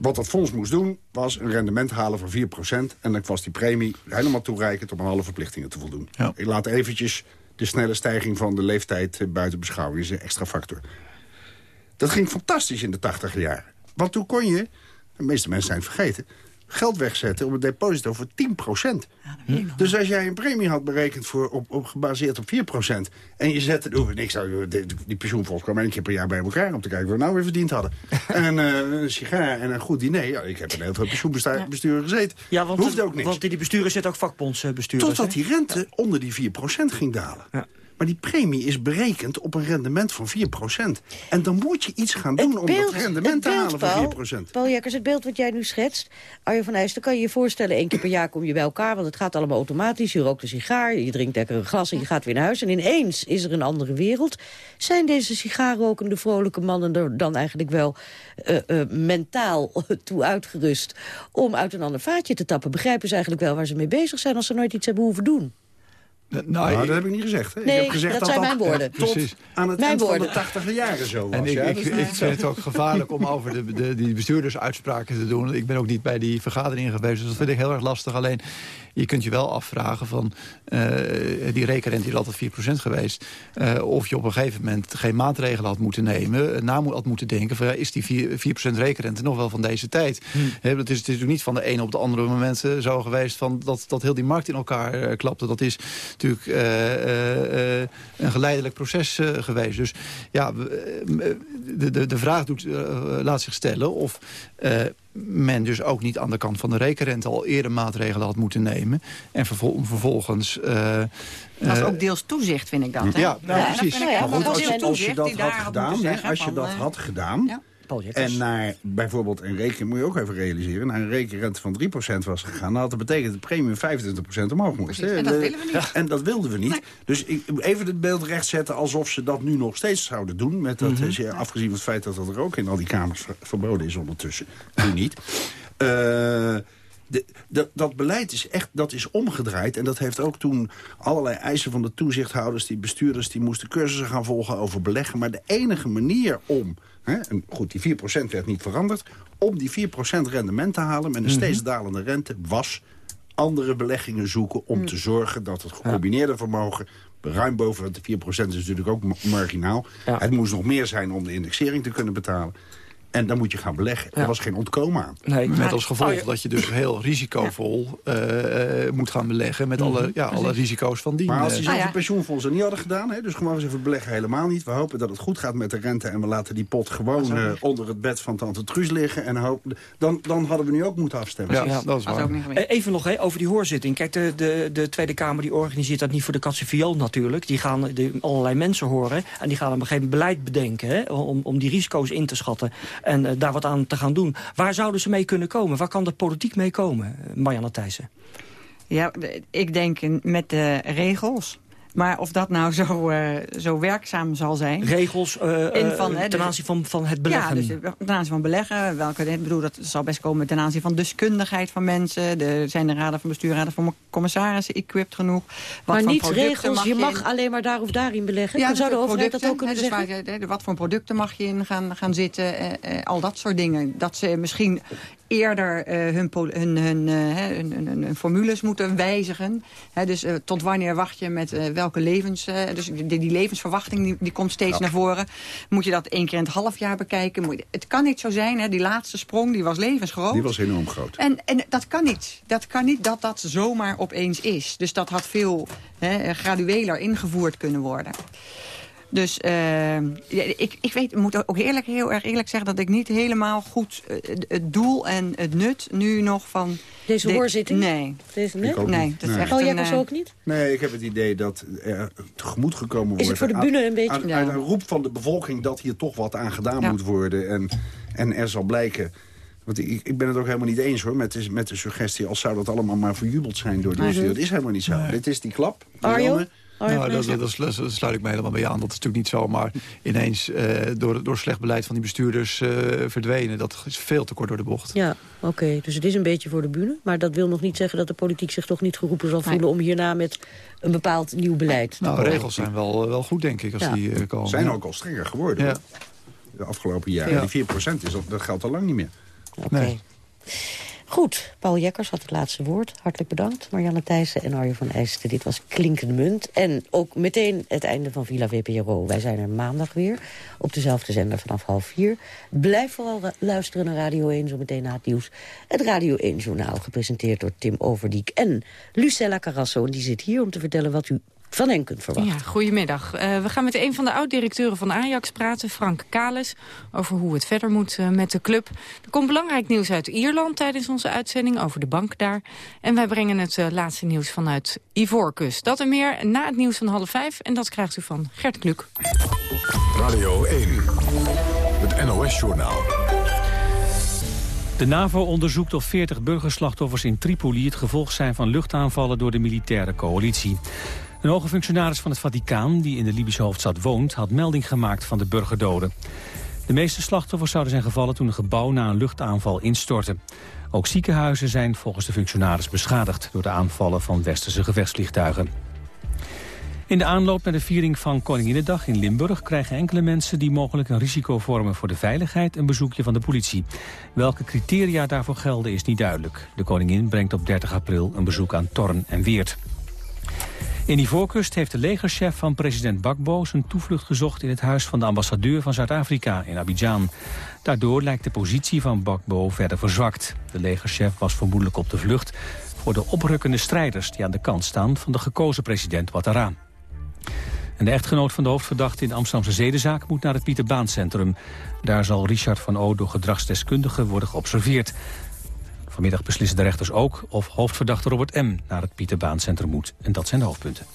wat dat fonds moest doen, was een rendement halen van 4%. En dan was die premie helemaal toereikend om aan alle verplichtingen te voldoen. Ik laat eventjes de snelle stijging van de leeftijd eh, buiten beschouwing. is een extra factor. Dat ging fantastisch in de 80 jaar. Want toen kon je, de meeste mensen zijn het vergeten... geld wegzetten op een deposito voor 10% Dus als jij een premie had berekend voor, op, op, gebaseerd op 4% en je zette... Oh, niks, die, die pensioenfonds kwam één keer per jaar bij elkaar... om te kijken wat we nou weer verdiend hadden. [LAUGHS] en uh, een sigaar en een goed diner. Ja, ik heb een heel veel pensioenbestuur gezeten. Ja, want, Hoeft ook niks. want in die besturen zitten ook vakbondsbestuurders. Totdat die rente onder die 4% ging dalen. Ja. Maar die premie is berekend op een rendement van 4%. En dan moet je iets gaan doen om dat rendement te halen van 4%. Paul Jekkers, het beeld wat jij nu schetst... Arjen van IJs, dan kan je je voorstellen... één keer per jaar kom je bij elkaar, want het gaat allemaal automatisch. Je rookt een sigaar, je drinkt lekker een glas en je gaat weer naar huis. En ineens is er een andere wereld. Zijn deze sigaarrokende vrolijke mannen er dan eigenlijk wel uh, uh, mentaal [LAUGHS] toe uitgerust... om uit een ander vaatje te tappen? Begrijpen ze eigenlijk wel waar ze mee bezig zijn... als ze nooit iets hebben hoeven doen? Nou, nou, dat heb ik niet gezegd. Hè? Nee, ik heb gezegd dat, zijn mijn woorden. tot aan het mijn eind woorden. van de tachtige jaren zo was. En ik, ja, ik, ik vind het ook gevaarlijk om over de, de, die bestuurdersuitspraken te doen. Ik ben ook niet bij die vergadering geweest, dus dat vind ik heel erg lastig. Alleen, je kunt je wel afvragen van... Uh, die rekenrente is altijd 4% geweest. Uh, of je op een gegeven moment geen maatregelen had moeten nemen... na had moeten denken van... Ja, is die 4%, 4 rekenrente nog wel van deze tijd? He, dat is, het is natuurlijk niet van de ene op de andere moment zo geweest... Van dat, dat heel die markt in elkaar uh, klapte. Dat is natuurlijk een geleidelijk proces geweest. Dus ja, de, de, de vraag doet, laat zich stellen... of men dus ook niet aan de kant van de rekenrente al eerder maatregelen had moeten nemen. En vervol vervolgens... Uh, dat is ook deels toezicht, vind ik dat. Hè? Ja, nou, ja, precies. Ja, ja, maar als, je, als je dat had gedaan, hè, als je dat had gedaan... En naar bijvoorbeeld een reken, moet je ook even realiseren... naar een rekenrente van 3% was gegaan... dan had dat betekend dat de premie 25% omhoog moest. Precies, en dat willen we niet. En dat wilden we niet. Nee. Dus ik, even het beeld rechtzetten alsof ze dat nu nog steeds zouden doen. Met dat, mm -hmm. Afgezien van het feit dat dat er ook in al die kamers verboden is ondertussen. Nu niet. Uh, de, de, dat beleid is echt dat is omgedraaid. En dat heeft ook toen allerlei eisen van de toezichthouders... die bestuurders die moesten cursussen gaan volgen over beleggen. Maar de enige manier om... Hè, en goed, die 4% werd niet veranderd... om die 4% rendement te halen met een mm -hmm. steeds dalende rente... was andere beleggingen zoeken om mm. te zorgen dat het gecombineerde vermogen... ruim boven de 4% is natuurlijk ook marginaal. Ja. Het moest nog meer zijn om de indexering te kunnen betalen. En dan moet je gaan beleggen. Ja. Er was geen ontkomen aan. Nee, met als gevolg oh, ja. dat je dus heel risicovol ja. uh, moet gaan beleggen... met alle, ja, alle risico's van die. Maar als die zelf de pensioenfondsen niet hadden gedaan... Hè, dus gewoon eens even beleggen helemaal niet. We hopen dat het goed gaat met de rente... en we laten die pot gewoon uh, onder het bed van tante Truus liggen. En hopen, dan, dan hadden we nu ook moeten afstemmen. Ja, dat is waar. Even nog hè, over die hoorzitting. Kijk, de, de, de Tweede Kamer die organiseert dat niet voor de katse viool natuurlijk. Die gaan de, allerlei mensen horen... en die gaan op een gegeven moment beleid bedenken... Hè, om, om die risico's in te schatten en uh, daar wat aan te gaan doen. Waar zouden ze mee kunnen komen? Waar kan de politiek mee komen, Marianne Thijssen? Ja, ik denk met de regels. Maar of dat nou zo, uh, zo werkzaam zal zijn... Regels uh, in van, hè, ten aanzien van, van het beleggen? Ja, dus ten aanzien van beleggen. Welke, ik bedoel, dat zal best komen ten aanzien van deskundigheid van mensen. De, zijn de raden van bestuur, raden van commissarissen equipped genoeg? Wat maar niet regels, mag je mag in... alleen maar daar of daarin beleggen. Ja, Dan zou de overheid dat ook kunnen dus zeggen. Waar, wat voor producten mag je in gaan, gaan zitten? Al dat soort dingen. Dat ze misschien eerder uh, hun, hun, hun, hun, formules moeten wijzigen. Dus uh, tot wanneer wacht je met welke levens... dus die, die levensverwachting die, die komt steeds naar voren. Moet je dat één keer in het half jaar bekijken? Het kan niet zo zijn, hè, die laatste sprong die was levensgroot. Die was enorm groot. En, en dat kan niet. Dat kan niet dat dat zomaar opeens is. Dus dat had veel gradueler ingevoerd kunnen worden. Dus uh, ik, ik weet, moet ook eerlijk, heel erg eerlijk zeggen... dat ik niet helemaal goed uh, het doel en het nut nu nog van... Deze de, hoorzitting? Nee. Deze, nee? Nee. Dat nee. is echt oh, jij ook niet? Nee, ik heb het idee dat er tegemoet gekomen wordt... Is het voor de bühne een beetje? Aan, ja. aan een roep van de bevolking dat hier toch wat aan gedaan ja. moet worden. En, en er zal blijken... Want ik, ik, ben het ook helemaal niet eens hoor met de, met de suggestie... als zou dat allemaal maar verjubeld zijn door de bestuur. Dat is helemaal niet zo. Nee. Dit is die klap. Arjo? Nou, dat, dat, dat, dat, sluit ik me helemaal bij aan. Dat is natuurlijk niet zomaar ineens uh, door, door slecht beleid van die bestuurders uh, verdwenen. Dat is veel te kort door de bocht. Ja, oké. Okay. Dus het is een beetje voor de bühne. Maar dat wil nog niet zeggen dat de politiek zich toch niet geroepen zal voelen... om hierna met een bepaald nieuw beleid te Nou, komen. regels zijn wel, wel goed, denk ik, als Ja. die uh, komen. Zijn ook al strenger geworden. Ja. De afgelopen jaren. Ja. Die 4% is, dat, dat geldt al lang niet meer. Oké. Nee. Goed, Paul Jekkers had het laatste woord. Hartelijk bedankt. Marianne Thijssen en Arjen van Eijsten. Dit was Klinkende Munt. En ook meteen het einde van Villa WPRO. Wij zijn er maandag weer op dezelfde zender vanaf half vier. Blijf vooral luisteren naar Radio 1, zo meteen na het nieuws. Het Radio 1-journaal, gepresenteerd door Tim Overdiek en Lucella Carrasso. En die zit hier om te vertellen wat u van hen kunt verwachten. Ja, goedemiddag. Uh, we gaan met een van de oud-directeuren van Ajax praten, Frank Kales, over hoe het verder moet uh, met de club. Er komt belangrijk nieuws uit Ierland tijdens onze uitzending over de bank daar. En wij brengen het uh, laatste nieuws vanuit Ivoorkust. Dat en meer na het nieuws van half vijf. En dat krijgt u van Gert Kluk. Radio 1, het NOS-journaal. De NAVO onderzoekt of 40 burgerslachtoffers in Tripoli het gevolg zijn van luchtaanvallen door de militaire coalitie. Een hoge functionaris van het Vaticaan, die in de Libische hoofdstad woont... had melding gemaakt van de burgerdoden. De meeste slachtoffers zouden zijn gevallen toen een gebouw na een luchtaanval instortte. Ook ziekenhuizen zijn volgens de functionaris beschadigd... door de aanvallen van westerse gevechtsvliegtuigen. In de aanloop naar de viering van Koninginnedag in Limburg... krijgen enkele mensen die mogelijk een risico vormen voor de veiligheid... een bezoekje van de politie. Welke criteria daarvoor gelden is niet duidelijk. De koningin brengt op 30 april een bezoek aan Torn en Weert. In die voorkust heeft de legerchef van president Bakbo zijn toevlucht gezocht in het huis van de ambassadeur van Zuid-Afrika in Abidjan. Daardoor lijkt de positie van Bakbo verder verzwakt. De legerchef was vermoedelijk op de vlucht voor de oprukkende strijders die aan de kant staan van de gekozen president Ouattara. En de echtgenoot van de hoofdverdachte in de Amsterdamse zedenzaak moet naar het Pieterbaancentrum. Daar zal Richard van O door gedragsdeskundigen worden geobserveerd. Vanmiddag beslissen de rechters ook of hoofdverdachte Robert M. naar het Pieterbaancentrum moet. En dat zijn de hoofdpunten.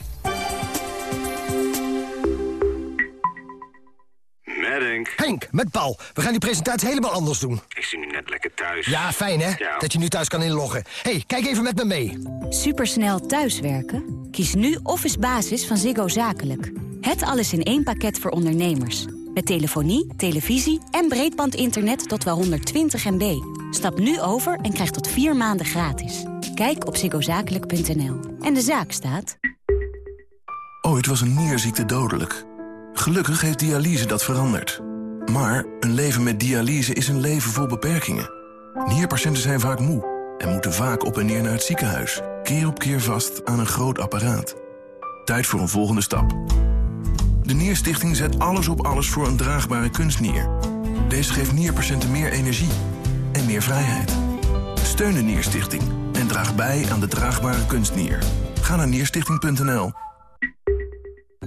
Met Henk, met Paul. We gaan die presentatie helemaal anders doen. Ik zit nu net lekker thuis. Ja, fijn hè? Dat je nu thuis kan inloggen. hey, kijk even met me mee. Supersnel thuiswerken? Kies nu Office Basis van Ziggo Zakelijk. Het alles in één pakket voor ondernemers. Met telefonie, televisie en breedbandinternet tot wel 120 MB. Stap nu over en krijg tot vier maanden gratis. Kijk op ziggozakelijk.nl. En de zaak staat... Ooit was een nierziekte dodelijk. Gelukkig heeft dialyse dat veranderd. Maar een leven met dialyse is een leven vol beperkingen. Nierpatiënten zijn vaak moe en moeten vaak op en neer naar het ziekenhuis. Keer op keer vast aan een groot apparaat. Tijd voor een volgende stap. De Nierstichting zet alles op alles voor een draagbare kunstnier. Deze geeft nierpatiënten meer energie en meer vrijheid. Steun de Nierstichting en draag bij aan de draagbare kunstnier. Ga naar nierstichting.nl.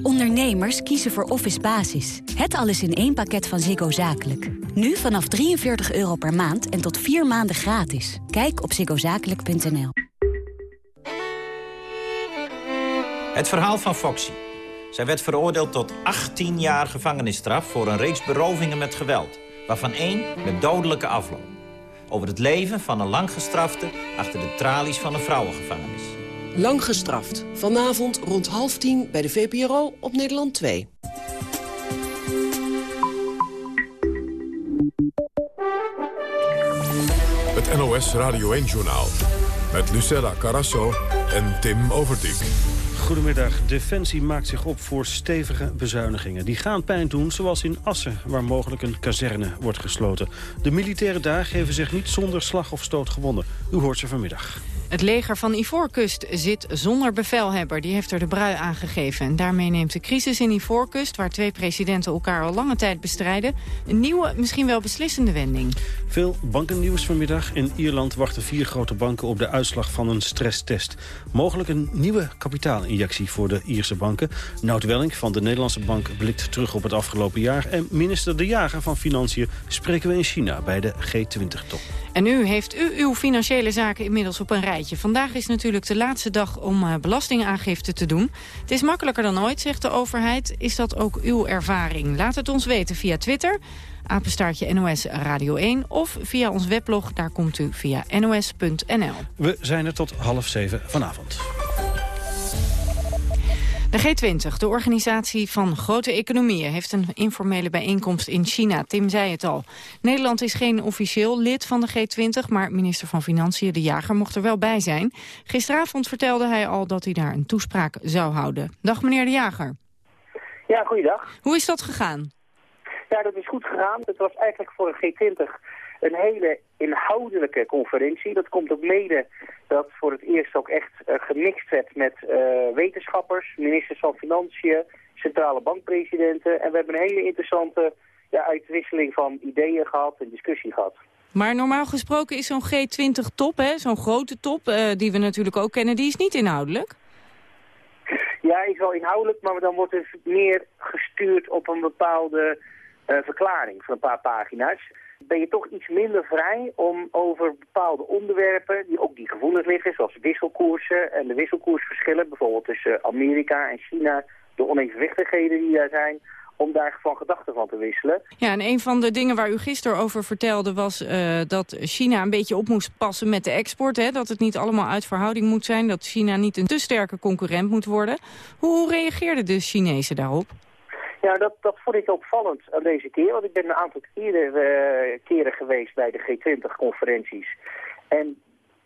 Ondernemers kiezen voor Office Basis. Het alles in één pakket van Ziggo Zakelijk. Nu vanaf 43 euro per maand en tot vier maanden gratis. Kijk op ziggozakelijk.nl. Het verhaal van Foxy. Zij werd veroordeeld tot 18 jaar gevangenisstraf... voor een reeks berovingen met geweld. Waarvan één met dodelijke afloop. Over het leven van een langgestrafte... achter de tralies van een vrouwengevangenis. Lang gestraft. Vanavond rond half tien bij de VPRO op Nederland 2. Het NOS Radio 1-journaal. Met Lucella Carasso en Tim Overdijk. Goedemiddag. Defensie maakt zich op voor stevige bezuinigingen. Die gaan pijn doen, zoals in Assen, waar mogelijk een kazerne wordt gesloten. De militairen daar geven zich niet zonder slag of stoot gewonnen. U hoort ze vanmiddag. Het leger van Ivoorkust zit zonder bevelhebber. Die heeft er de brui aangegeven. En daarmee neemt de crisis in Ivoorkust... waar twee presidenten elkaar al lange tijd bestrijden... een nieuwe, misschien wel beslissende wending. Veel bankennieuws vanmiddag. In Ierland wachten vier grote banken op de uitslag van een stresstest. Mogelijk een nieuwe kapitaalinjectie voor de Ierse banken. Nout Welling van de Nederlandse Bank blikt terug op het afgelopen jaar. En minister De Jager van Financiën spreken we in China bij de G20-top. En nu heeft u uw financiële zaken inmiddels op een Vandaag is natuurlijk de laatste dag om uh, belastingaangifte te doen. Het is makkelijker dan ooit, zegt de overheid. Is dat ook uw ervaring? Laat het ons weten via Twitter, apenstaartje NOS Radio 1... of via ons weblog, daar komt u via nos.nl. We zijn er tot half zeven vanavond. De G20, de organisatie van grote economieën, heeft een informele bijeenkomst in China. Tim zei het al. Nederland is geen officieel lid van de G20, maar minister van Financiën, de Jager, mocht er wel bij zijn. Gisteravond vertelde hij al dat hij daar een toespraak zou houden. Dag meneer de Jager. Ja, goeiedag. Hoe is dat gegaan? Ja, dat is goed gegaan. Het was eigenlijk voor een G20 een hele inhoudelijke conferentie. Dat komt ook mede dat voor het eerst ook echt uh, gemixt werd met uh, wetenschappers, ministers van Financiën, centrale bankpresidenten. En we hebben een hele interessante ja, uitwisseling van ideeën gehad en discussie gehad. Maar normaal gesproken is zo'n G20-top, zo'n grote top, uh, die we natuurlijk ook kennen, die is niet inhoudelijk? Ja, is wel inhoudelijk, maar dan wordt het meer gestuurd op een bepaalde verklaring van een paar pagina's. Ben je toch iets minder vrij om over bepaalde onderwerpen, die ook die gevoelig liggen, zoals wisselkoersen en de wisselkoersverschillen, bijvoorbeeld tussen Amerika en China, de onevenwichtigheden die daar zijn, om daar van gedachten van te wisselen. Ja, en een van de dingen waar u gisteren over vertelde was uh, dat China een beetje op moest passen met de export. Hè? Dat het niet allemaal uit verhouding moet zijn, dat China niet een te sterke concurrent moet worden. Hoe, hoe reageerden de Chinezen daarop? Ja, dat, dat vond ik opvallend aan deze keer. Want ik ben een aantal keren, uh, keren geweest bij de G20-conferenties. En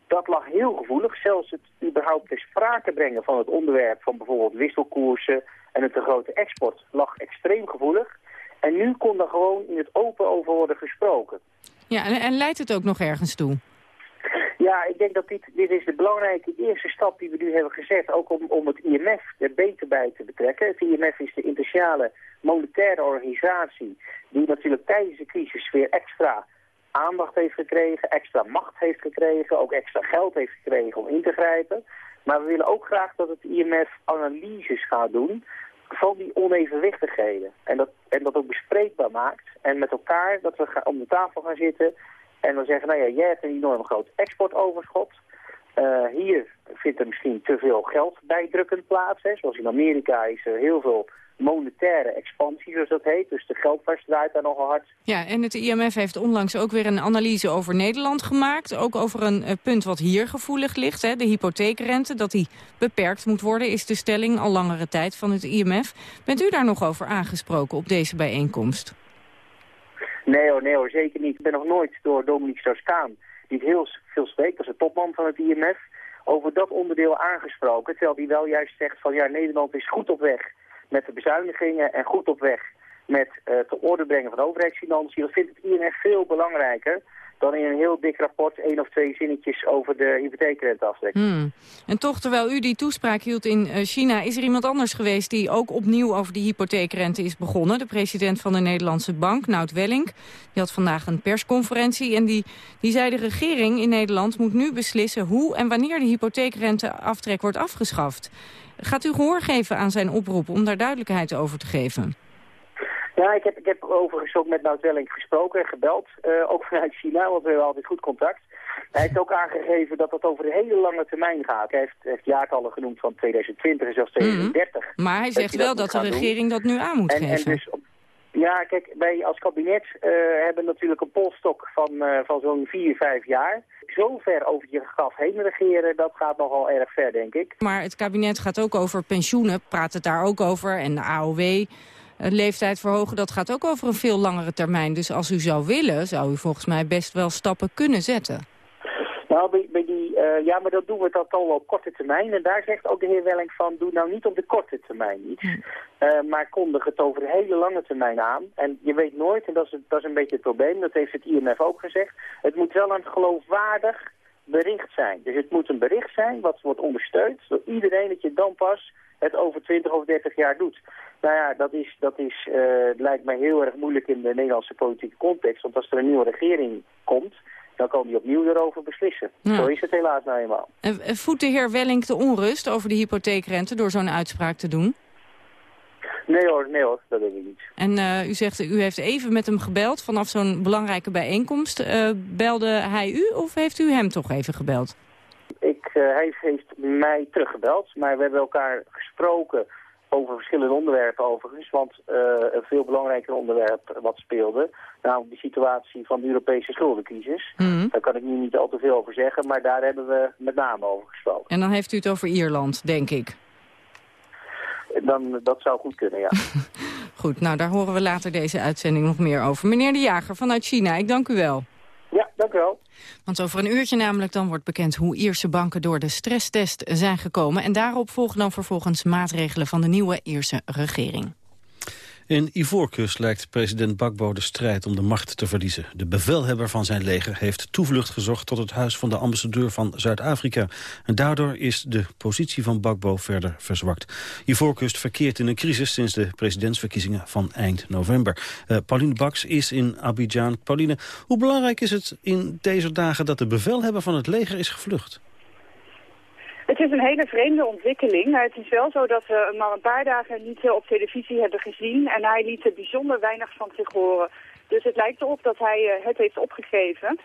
dat lag heel gevoelig. Zelfs het überhaupt ter sprake brengen van het onderwerp van bijvoorbeeld wisselkoersen en een te grote export lag extreem gevoelig. En nu kon er gewoon in het open over worden gesproken. Ja, en, en leidt het ook nog ergens toe? Ja, ik denk dat dit, dit is de belangrijke eerste stap die we nu hebben gezet, ook om, om het IMF er beter bij te betrekken. Het IMF is de internationale monetaire organisatie die natuurlijk tijdens de crisis weer extra aandacht heeft gekregen, extra macht heeft gekregen, ook extra geld heeft gekregen om in te grijpen. Maar we willen ook graag dat het IMF analyses gaat doen van die onevenwichtigheden. En dat, en dat ook bespreekbaar maakt. En met elkaar dat we om de tafel gaan zitten en dan zeggen, nou ja, jij hebt een enorm groot exportoverschot. Uh, hier vindt er misschien te veel geld bijdrukkend plaats. Hè. Zoals in Amerika is er heel veel monetaire expansie, zoals dat heet. Dus de geldpers draait daar nogal hard. Ja, en het IMF heeft onlangs ook weer een analyse over Nederland gemaakt. Ook over een uh, punt wat hier gevoelig ligt. Hè. De hypotheekrente, dat die beperkt moet worden, is de stelling al langere tijd van het IMF. Bent u daar nog over aangesproken op deze bijeenkomst? Nee hoor, nee hoor, zeker niet. Ik ben nog nooit door Dominique Strauss-Kaan, die heel veel spreekt als de topman van het IMF, over dat onderdeel aangesproken. Terwijl hij wel juist zegt van ja, Nederland is goed op weg met de bezuinigingen en goed op weg met uh, te orde brengen van overheidsfinanciën. Dat vindt het IMF veel belangrijker dan in een heel dik rapport één of twee zinnetjes over de hypotheekrenteaftrek. Hmm. En toch, terwijl u die toespraak hield in uh, China... is er iemand anders geweest die ook opnieuw over die hypotheekrente is begonnen. De president van de Nederlandse Bank, Nout Welling. Die had vandaag een persconferentie en die, die zei... de regering in Nederland moet nu beslissen hoe en wanneer de hypotheekrenteaftrek wordt afgeschaft. Gaat u gehoor geven aan zijn oproep om daar duidelijkheid over te geven? Ja, ik heb, ik heb overigens ook met Nout Welling gesproken en gebeld. Uh, ook vanuit China, want we hebben altijd goed contact. Hij heeft ook aangegeven dat dat over de hele lange termijn gaat. Hij heeft, heeft jaartallen genoemd van 2020 en zelfs 2030. Mm. Maar hij zegt wel dat, dat de regering doen. dat nu aan moet en, geven. En dus, ja, kijk, wij als kabinet uh, hebben natuurlijk een polstok van, uh, van zo'n 4, 5 jaar. Zo ver over je graf heen regeren, dat gaat nogal erg ver, denk ik. Maar het kabinet gaat ook over pensioenen, praat het daar ook over, en de AOW leeftijd verhogen, dat gaat ook over een veel langere termijn. Dus als u zou willen, zou u volgens mij best wel stappen kunnen zetten. Nou, bij, bij die, uh, ja, maar dat doen we dat al op korte termijn. En daar zegt ook de heer Welling van, doe nou niet op de korte termijn iets. Uh, maar kondig het over de hele lange termijn aan. En je weet nooit, en dat is, dat is een beetje het probleem, dat heeft het IMF ook gezegd. Het moet wel een geloofwaardig bericht zijn. Dus het moet een bericht zijn wat wordt ondersteund door iedereen dat je dan pas het over 20 of 30 jaar doet. Nou ja, dat, is, dat is, uh, lijkt mij heel erg moeilijk in de Nederlandse politieke context. Want als er een nieuwe regering komt, dan kan die opnieuw erover beslissen. Ja. Zo is het helaas nou eenmaal. En voedt de heer Welling de onrust over de hypotheekrente door zo'n uitspraak te doen? Nee hoor, nee hoor, dat denk ik niet. En uh, u zegt, u heeft even met hem gebeld vanaf zo'n belangrijke bijeenkomst. Uh, belde hij u of heeft u hem toch even gebeld? Ik, uh, hij heeft mij teruggebeld, maar we hebben elkaar gesproken over verschillende onderwerpen overigens. Want uh, een veel belangrijker onderwerp wat speelde, nou de situatie van de Europese schuldencrisis. Mm. Daar kan ik nu niet al te veel over zeggen, maar daar hebben we met name over gesproken. En dan heeft u het over Ierland, denk ik. Dan, dat zou goed kunnen, ja. [LAUGHS] goed, nou daar horen we later deze uitzending nog meer over. Meneer De Jager vanuit China, ik dank u wel. Dank u wel. Want over een uurtje namelijk dan wordt bekend hoe Ierse banken door de stresstest zijn gekomen. En daarop volgen dan vervolgens maatregelen van de nieuwe Ierse regering. In Ivoorkust lijkt president Bakbo de strijd om de macht te verliezen. De bevelhebber van zijn leger heeft toevlucht gezocht tot het huis van de ambassadeur van Zuid-Afrika. En daardoor is de positie van Bakbo verder verzwakt. Ivoorkust verkeert in een crisis sinds de presidentsverkiezingen van eind november. Uh, Pauline Baks is in Abidjan. Pauline, hoe belangrijk is het in deze dagen dat de bevelhebber van het leger is gevlucht? Het is een hele vreemde ontwikkeling. Het is wel zo dat we hem al een paar dagen niet op televisie hebben gezien. En hij liet er bijzonder weinig van zich horen. Dus het lijkt erop dat hij eh, het heeft opgegeven.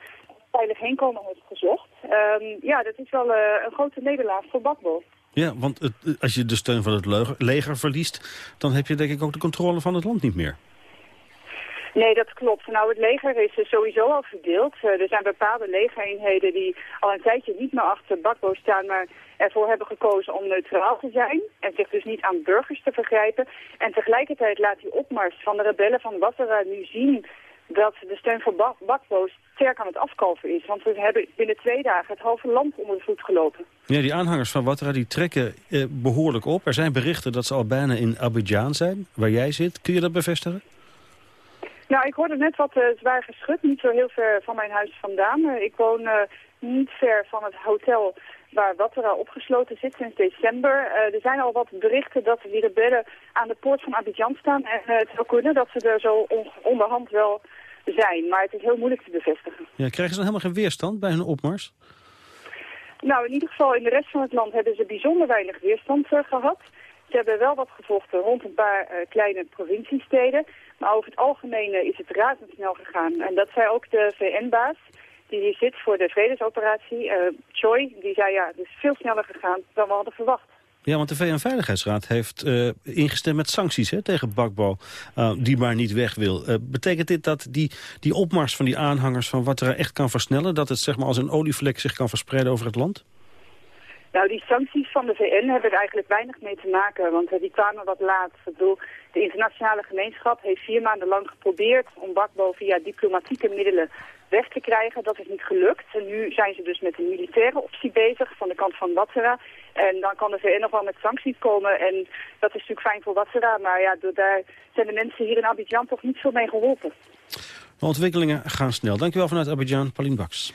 Veilig heenkomen heeft gezocht. Um, ja, dat is wel uh, een grote nederlaag voor Bakbo. Ja, want het, als je de steun van het leger verliest... dan heb je denk ik ook de controle van het land niet meer. Nee, dat klopt. Nou, het leger is sowieso al verdeeld. Uh, er zijn bepaalde legereenheden die al een tijdje niet meer achter Bakbo staan, maar ervoor hebben gekozen om neutraal te zijn en zich dus niet aan burgers te vergrijpen. En tegelijkertijd laat die opmars van de rebellen van Ouattara nu zien dat de steun voor Bakbo sterk aan het afkalven is. Want we hebben binnen twee dagen het halve land onder de voet gelopen. Ja, die aanhangers van Ouattara die trekken eh, behoorlijk op. Er zijn berichten dat ze al bijna in Abidjan zijn, waar jij zit. Kun je dat bevestigen? Nou, ik hoorde net wat uh, zwaar geschud, niet zo heel ver van mijn huis vandaan. Uh, ik woon uh, niet ver van het hotel waar Wattera opgesloten zit sinds december. er zijn al wat berichten dat die rebellen aan de poort van Abidjan staan. En het zou kunnen dat ze er zo on onderhand wel zijn. Maar het is heel moeilijk te bevestigen. Ja, krijgen ze dan helemaal geen weerstand bij hun opmars? Nou, in ieder geval in de rest van het land hebben ze bijzonder weinig weerstand gehad. Ze hebben wel wat gevochten rond een paar kleine provinciesteden. Maar over het algemeen is het razendsnel gegaan. En dat zei ook de VN-baas, die hier zit voor de vredesoperatie, uh, Choi. Die zei ja, het is veel sneller gegaan dan we hadden verwacht. Ja, want de VN-veiligheidsraad heeft uh, ingestemd met sancties hè, tegen Bakbo, uh, die maar niet weg wil. Betekent dit dat die, die opmars van die aanhangers van wat er echt kan versnellen? Dat het zeg maar als een olievlek zich kan verspreiden over het land? Nou, die sancties van de VN hebben er eigenlijk weinig mee te maken, want die kwamen wat laat. Ik bedoel, de internationale gemeenschap heeft vier maanden lang geprobeerd om Bakbo via diplomatieke middelen weg te krijgen. Dat is niet gelukt. En nu zijn ze dus met een militaire optie bezig van de kant van Watsera. En dan kan de VN nog wel met sancties komen. En dat is natuurlijk fijn voor Watsera. Maar ja, daar zijn de mensen hier in Abidjan toch niet veel mee geholpen. De ontwikkelingen gaan snel. Dankjewel vanuit Abidjan, Paulien Baks.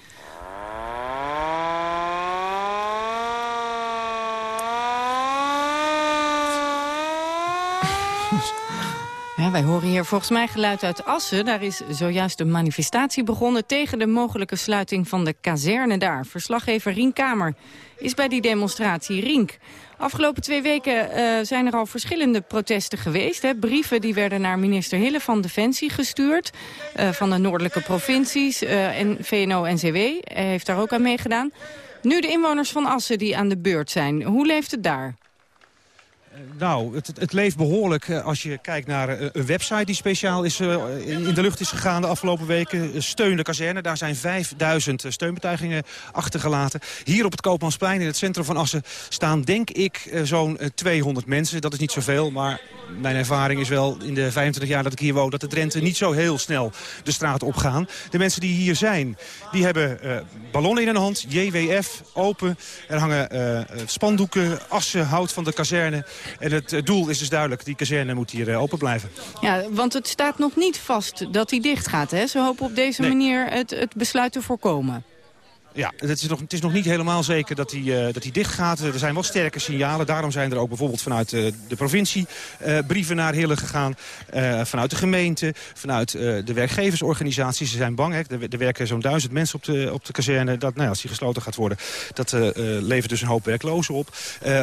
Ja, wij horen hier volgens mij geluid uit Assen. Daar is zojuist een manifestatie begonnen tegen de mogelijke sluiting van de kazerne daar. Verslaggever Rien Kamer is bij die demonstratie. Rink, afgelopen twee weken uh, zijn er al verschillende protesten geweest. Hè? Brieven die werden naar minister Hille van Defensie gestuurd. Uh, van de noordelijke provincies. Uh, en VNO-NCW heeft daar ook aan meegedaan. Nu de inwoners van Assen die aan de beurt zijn. Hoe leeft het daar? Nou, het, het, leeft behoorlijk eh, als je kijkt naar eh, een website die speciaal is, eh, in de lucht is gegaan de afgelopen weken. Steun de kazerne, daar zijn 5000 steunbetuigingen achtergelaten. Hier op het Koopmansplein in het centrum van Assen staan denk ik zo'n 200 mensen. Dat is niet zoveel, maar mijn ervaring is wel in de 25 jaar dat ik hier woon... dat de Drenthe niet zo heel snel de straat opgaan. De mensen die hier zijn, die hebben ballonnen in hun hand, JWF, open. Er hangen spandoeken, assen, hout van de kazerne... En het doel is dus duidelijk, die kazerne moet hier eh, open blijven. Ja, want het staat nog niet vast dat hij dicht gaat. Hè? Ze hopen op deze manier het, het besluit te voorkomen. Ja, het is, nog, het is nog niet helemaal zeker dat hij, uh, dat hij dicht gaat. Er zijn wel sterke signalen. Daarom zijn er ook bijvoorbeeld vanuit uh, de provincie uh, brieven naar Hille gegaan. vanuit de gemeente, vanuit de werkgeversorganisaties. Ze zijn bang. Hè. Er, er werken zo'n duizend mensen op de, op de kazerne. Dat, nou, als die gesloten gaat worden, dat levert dus een hoop werklozen op.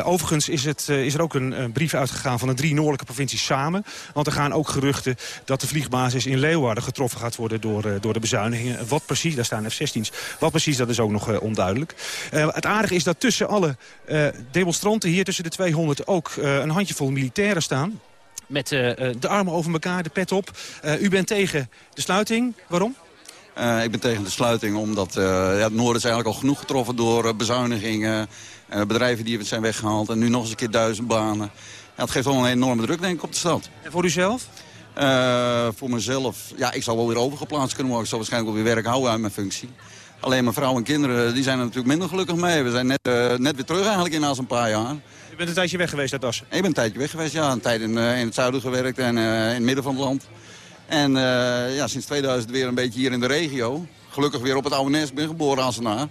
overigens is, het, is er ook een, brief uitgegaan van de drie noordelijke provincies samen. Want er gaan ook geruchten dat de vliegbasis in Leeuwarden getroffen gaat worden door, door de bezuinigingen. Wat precies, daar staan F-16's. Wat precies, dat is ook nog uh, onduidelijk. Uh, het aardige is dat tussen alle uh, demonstranten hier, tussen de 200, ook een handjevol militairen staan. Met de armen over elkaar, de pet op. u bent tegen de sluiting. Waarom? Uh, ik ben tegen de sluiting omdat uh, ja, het noorden is eigenlijk al genoeg getroffen door uh, bezuinigingen. bedrijven die zijn weggehaald en nu nog eens een keer duizend banen. Ja, het geeft allemaal een enorme druk denk ik op de stad. En voor uzelf? voor mezelf, ja, ik zal wel weer overgeplaatst kunnen worden. Ik zal waarschijnlijk wel weer werk houden uit mijn functie. Alleen mijn vrouw en kinderen die zijn er natuurlijk minder gelukkig mee. We zijn net, uh, net weer terug eigenlijk in na een paar jaar. U bent een tijdje weg geweest uit Assen? Ik ben een tijdje weg geweest, ja. Een tijd in, in het zuiden gewerkt en in het midden van het land. En ja, sinds 2000 weer een beetje hier in de regio. Gelukkig weer op het oude nest. Ik ben geboren Assenaar.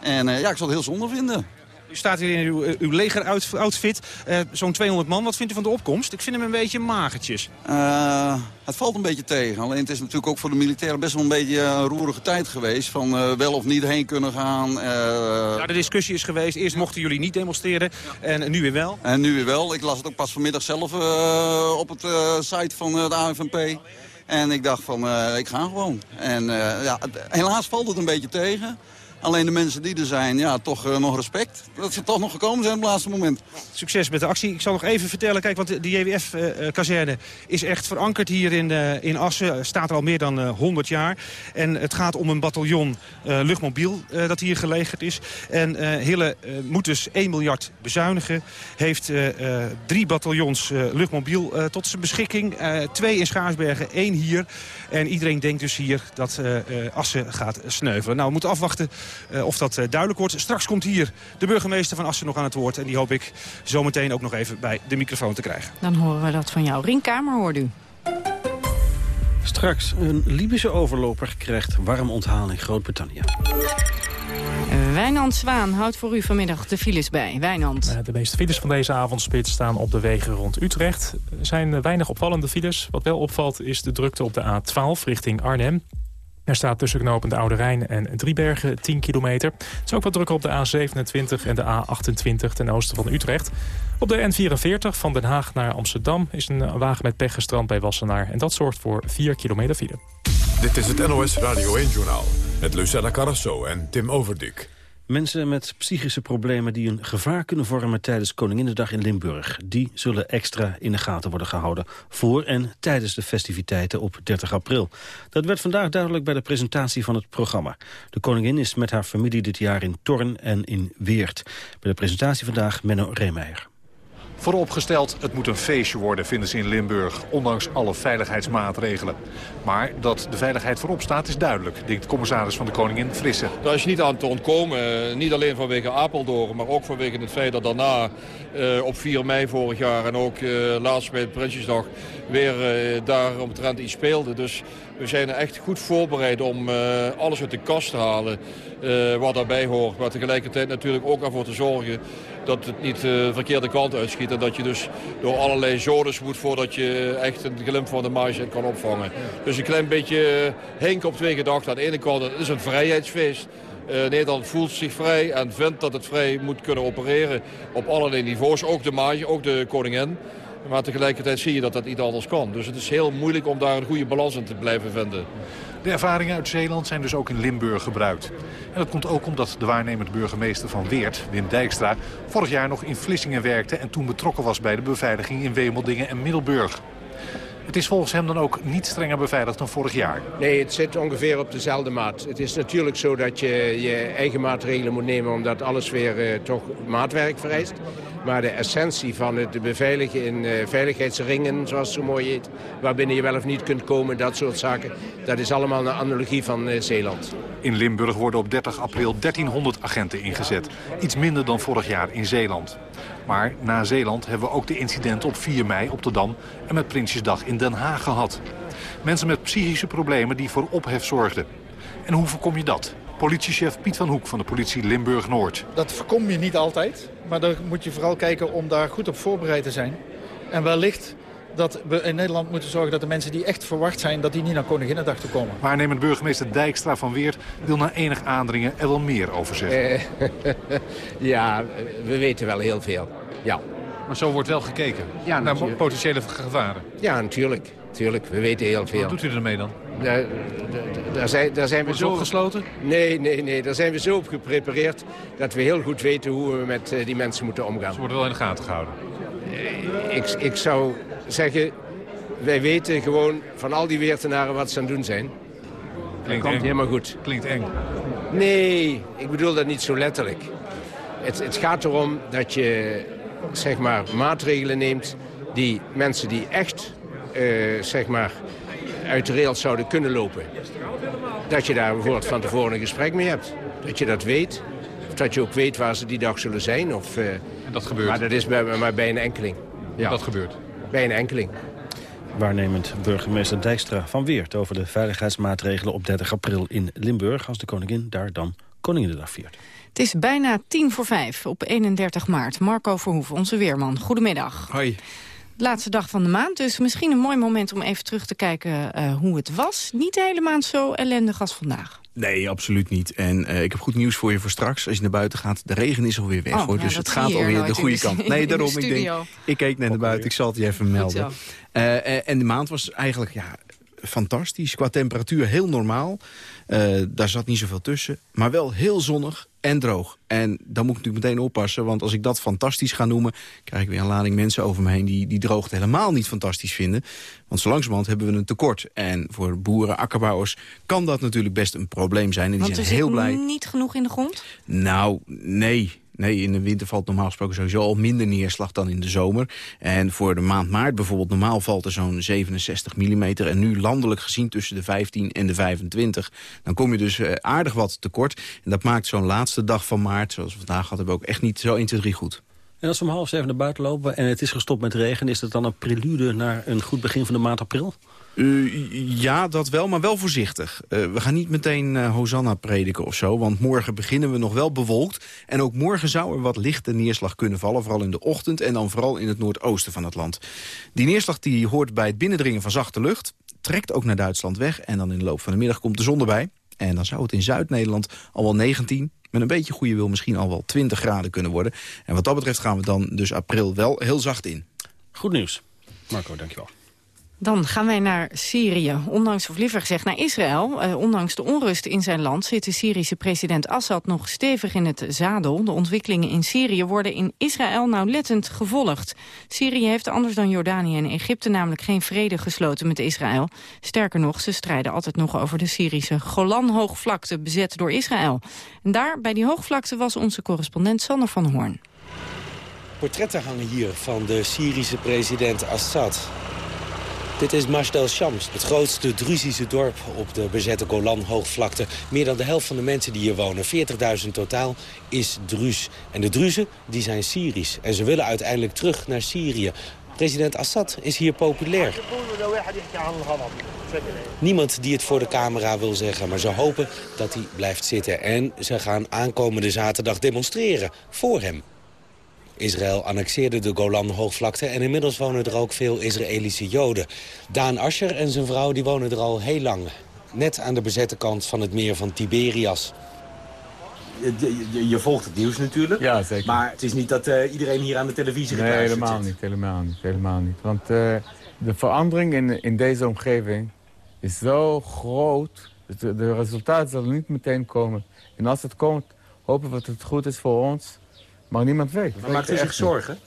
En ja, ik zal het heel zonde vinden. U staat hier in uw, eh, uw legeroutfit. Uh, Zo'n 200 man. Wat vindt u van de opkomst? Ik vind hem een beetje magertjes. Uh, het valt een beetje tegen. Alleen het is natuurlijk ook voor de militairen best wel een beetje een roerige tijd geweest. Van uh, wel of niet heen kunnen gaan. Ja, de discussie is geweest. Eerst mochten jullie niet demonstreren. En nu weer wel. En nu weer wel. Ik las het ook pas vanmiddag zelf op het site van de AFNP. En ik dacht van, ik ga gewoon. En ja, helaas valt het een beetje tegen. Alleen de mensen die er zijn, ja, toch uh, nog respect. Dat ze toch nog gekomen zijn op het laatste moment. Succes met de actie. Ik zal nog even vertellen, kijk, want de JWF-kazerne uh, is echt verankerd hier in, in Assen. Staat er al meer dan 100 jaar. En het gaat om een bataljon luchtmobiel dat hier gelegerd is. En Hille moet dus 1 miljard bezuinigen. Heeft drie bataljons luchtmobiel tot zijn beschikking. twee in Schaarsbergen, één hier. En iedereen denkt dus hier dat Assen gaat sneuvelen. Nou, we moeten afwachten of dat uh, duidelijk wordt. Straks komt hier de burgemeester van Assen nog aan het woord. En die hoop ik zometeen ook nog even bij de microfoon te krijgen. Dan horen we dat van jou. Ringkamer hoort u. Straks een Libische overloper krijgt warm onthaal in Groot-Brittannië. Wijnand Zwaan houdt voor u vanmiddag de files bij. Wijnand. Eh, de meeste files van deze avondspits staan op de wegen rond Utrecht. Er zijn weinig opvallende files. Wat wel opvalt is de drukte op de A12 richting Arnhem. Er staat tussen knopend Oude Rijn en Driebergen 10 kilometer. Het is ook wat drukker op de A27 en de A28 ten oosten van Utrecht. Op de N44 van Den Haag naar Amsterdam is een wagen met pech gestrand bij Wassenaar. En dat zorgt voor 4 kilometer file. Dit is het NOS Radio 1-journaal met Lucella Carrasso en Tim Overdik. Mensen met psychische problemen die een gevaar kunnen vormen tijdens Koninginnedag in Limburg, die zullen extra in de gaten worden gehouden voor en tijdens de festiviteiten op 30 april. Dat werd vandaag duidelijk bij de presentatie van het programma. De koningin is met haar familie dit jaar in Torn en in Weert. Bij de presentatie vandaag Menno Reemeijer. Vooropgesteld, het moet een feestje worden, vinden ze in Limburg, ondanks alle veiligheidsmaatregelen. Maar dat de veiligheid voorop staat is duidelijk, denkt de commissaris van de Koningin Frisse. Daar is niet aan te ontkomen, eh, niet alleen vanwege Apeldoorn, maar ook vanwege het feit dat daarna uh, op 4 mei vorig jaar en ook uh, laatst bij Prinsjesdag weer uh, daar iets speelde. Dus we zijn echt goed voorbereid om alles uit de kast te halen wat daarbij hoort. Maar tegelijkertijd natuurlijk ook ervoor te zorgen dat het niet de verkeerde kant uitschiet. En dat je dus door allerlei zones moet voordat je echt een glimp van de marge kan opvangen. Dus een klein beetje henk op twee gedachten. Aan de ene kant, het is een vrijheidsfeest. Nederland voelt zich vrij en vindt dat het vrij moet kunnen opereren op allerlei niveaus. Ook de mage, ook de koningin. Maar tegelijkertijd zie je dat dat niet anders kan. Dus het is heel moeilijk om daar een goede balans in te blijven vinden. De ervaringen uit Zeeland zijn dus ook in Limburg gebruikt. En dat komt ook omdat de waarnemend burgemeester van Weert, Wim Dijkstra... vorig jaar nog in Vlissingen werkte en toen betrokken was bij de beveiliging in Wemeldingen en Middelburg. Het is volgens hem dan ook niet strenger beveiligd dan vorig jaar. Nee, het zit ongeveer op dezelfde maat. Het is natuurlijk zo dat je je eigen maatregelen moet nemen... omdat alles weer uh, toch maatwerk vereist. Maar de essentie van het beveiligen in uh, veiligheidsringen, zoals het zo mooi heet... waarbinnen je wel of niet kunt komen, dat soort zaken... dat is allemaal een analogie van uh, Zeeland. In Limburg worden op 30 april 1300 agenten ingezet. Iets minder dan vorig jaar in Zeeland. Maar na Zeeland hebben we ook de incidenten op 4 mei op de Dam... en met Prinsjesdag in Den Haag gehad. Mensen met psychische problemen die voor ophef zorgden. En hoe voorkom je dat? Politiechef Piet van Hoek van de politie Limburg-Noord. Dat voorkom je niet altijd, maar dan moet je vooral kijken om daar goed op voorbereid te zijn. En wellicht dat we in Nederland moeten zorgen dat de mensen die echt verwacht zijn... dat die niet naar Koninginnedag te komen. Waarnemend burgemeester Dijkstra van Weert wil na enig aandringen er wel meer over zeggen. Eh, [LAUGHS] ja, we weten wel heel veel. Ja. Maar zo wordt wel gekeken ja, naar potentiële gevaren? Ja, natuurlijk. natuurlijk. We weten heel veel. Wat doet u ermee dan? Daar, daar, zijn, daar zijn we zo opgesloten? Nee, nee, nee. Daar zijn we zo op geprepareerd dat we heel goed weten hoe we met uh, die mensen moeten omgaan. Ze worden wel in de gaten gehouden? Uh, ik, ik zou zeggen, wij weten gewoon van al die weertenaren wat ze aan het doen zijn. Klinkt dat komt helemaal goed. Klinkt eng. Nee, ik bedoel dat niet zo letterlijk. Het, het gaat erom dat je zeg maar, maatregelen neemt die mensen die echt uh, zeg maar, uit de rails zouden kunnen lopen. Dat je daar bijvoorbeeld van tevoren een gesprek mee hebt. Dat je dat weet. dat je ook weet waar ze die dag zullen zijn. Of, en dat gebeurt? Maar dat is bij, maar bij een enkeling. Ja. Dat gebeurt? Bij een enkeling. Waarnemend burgemeester Dijkstra van Weert... over de veiligheidsmaatregelen op 30 april in Limburg... als de koningin daar dan Koninginnedag viert. Het is bijna tien voor vijf op 31 maart. Marco Verhoeven, onze weerman. Goedemiddag. Hoi. Laatste dag van de maand, dus misschien een mooi moment om even terug te kijken uh, hoe het was. Niet de hele maand zo ellendig als vandaag. Nee, absoluut niet. En uh, ik heb goed nieuws voor je voor straks. Als je naar buiten gaat, de regen is alweer weg. Oh, hoor. Ja, dus het gaat alweer de goede kant. [LAUGHS] Nee, daarom. Ik, denk, ik keek net naar buiten. Ik zal het je even melden. Uh, en de maand was eigenlijk ja, fantastisch. Qua temperatuur heel normaal. Uh, daar zat niet zoveel tussen. Maar wel heel zonnig en droog. En dan moet ik natuurlijk meteen oppassen. Want als ik dat fantastisch ga noemen... krijg ik weer een lading mensen over me heen... die die droogte helemaal niet fantastisch vinden. Want zo langzamerhand hebben we een tekort. En voor boeren, akkerbouwers... kan dat natuurlijk best een probleem zijn. En die want zijn heel blij. niet genoeg in de grond? Nou, nee. Nee, in de winter valt normaal gesproken sowieso al minder neerslag dan in de zomer. En voor de maand maart bijvoorbeeld, normaal valt er zo'n 67 mm. En nu landelijk gezien tussen de 15 en de 25. Dan kom je dus aardig wat tekort. En dat maakt zo'n laatste dag van maart, zoals we vandaag hadden, ook echt niet zo 1, 2, 3 goed. En als we om half zeven naar buiten lopen en het is gestopt met regen... is dat dan een prelude naar een goed begin van de maand april? Uh, ja, dat wel, maar wel voorzichtig. Uh, we gaan niet meteen uh, Hosanna prediken of zo, want morgen beginnen we nog wel bewolkt. En ook morgen zou er wat lichte neerslag kunnen vallen, vooral in de ochtend... en dan vooral in het noordoosten van het land. Die neerslag die hoort bij het binnendringen van zachte lucht... trekt ook naar Duitsland weg en dan in de loop van de middag komt de zon erbij. En dan zou het in Zuid-Nederland al wel 19, met een beetje goede wil misschien al wel 20 graden kunnen worden. En wat dat betreft gaan we dan dus april wel heel zacht in. Goed nieuws. Marco, dankjewel. Dan gaan wij naar Syrië. Ondanks, of liever gezegd naar Israël. Eh, ondanks de onrust in zijn land zit de Syrische president Assad nog stevig in het zadel. De ontwikkelingen in Syrië worden in Israël nauwlettend gevolgd. Syrië heeft anders dan Jordanië en Egypte namelijk geen vrede gesloten met Israël. Sterker nog, ze strijden altijd nog over de Syrische Golan-hoogvlakte bezet door Israël. En daar, bij die hoogvlakte, was onze correspondent Sander van Hoorn. Portretten hangen hier van de Syrische president Assad. Dit is Majdal Shams, het grootste Druzische dorp op de bezette Golan-hoogvlakte. Meer dan de helft van de mensen die hier wonen, 40.000 totaal, is Druz. En de Druzen die zijn Syrisch en ze willen uiteindelijk terug naar Syrië. President Assad is hier populair. Niemand die het voor de camera wil zeggen, maar ze hopen dat hij blijft zitten. En ze gaan aankomende zaterdag demonstreren voor hem. Israël annexeerde de Golan-hoogvlakte en inmiddels wonen er ook veel Israëlische Joden. Daan Ascher en zijn vrouw die wonen er al heel lang. Net aan de bezette kant van het meer van Tiberias. Je, je, je volgt het nieuws natuurlijk. Ja, zeker. Maar het is niet dat uh, iedereen hier aan de televisie Nee, helemaal niet, helemaal niet, helemaal niet. Want uh, de verandering in, in deze omgeving is zo groot. De, de resultaten zullen niet meteen komen. En als het komt, hopen we dat het goed is voor ons... Maar niemand weet. Maar maakt u zich zorgen?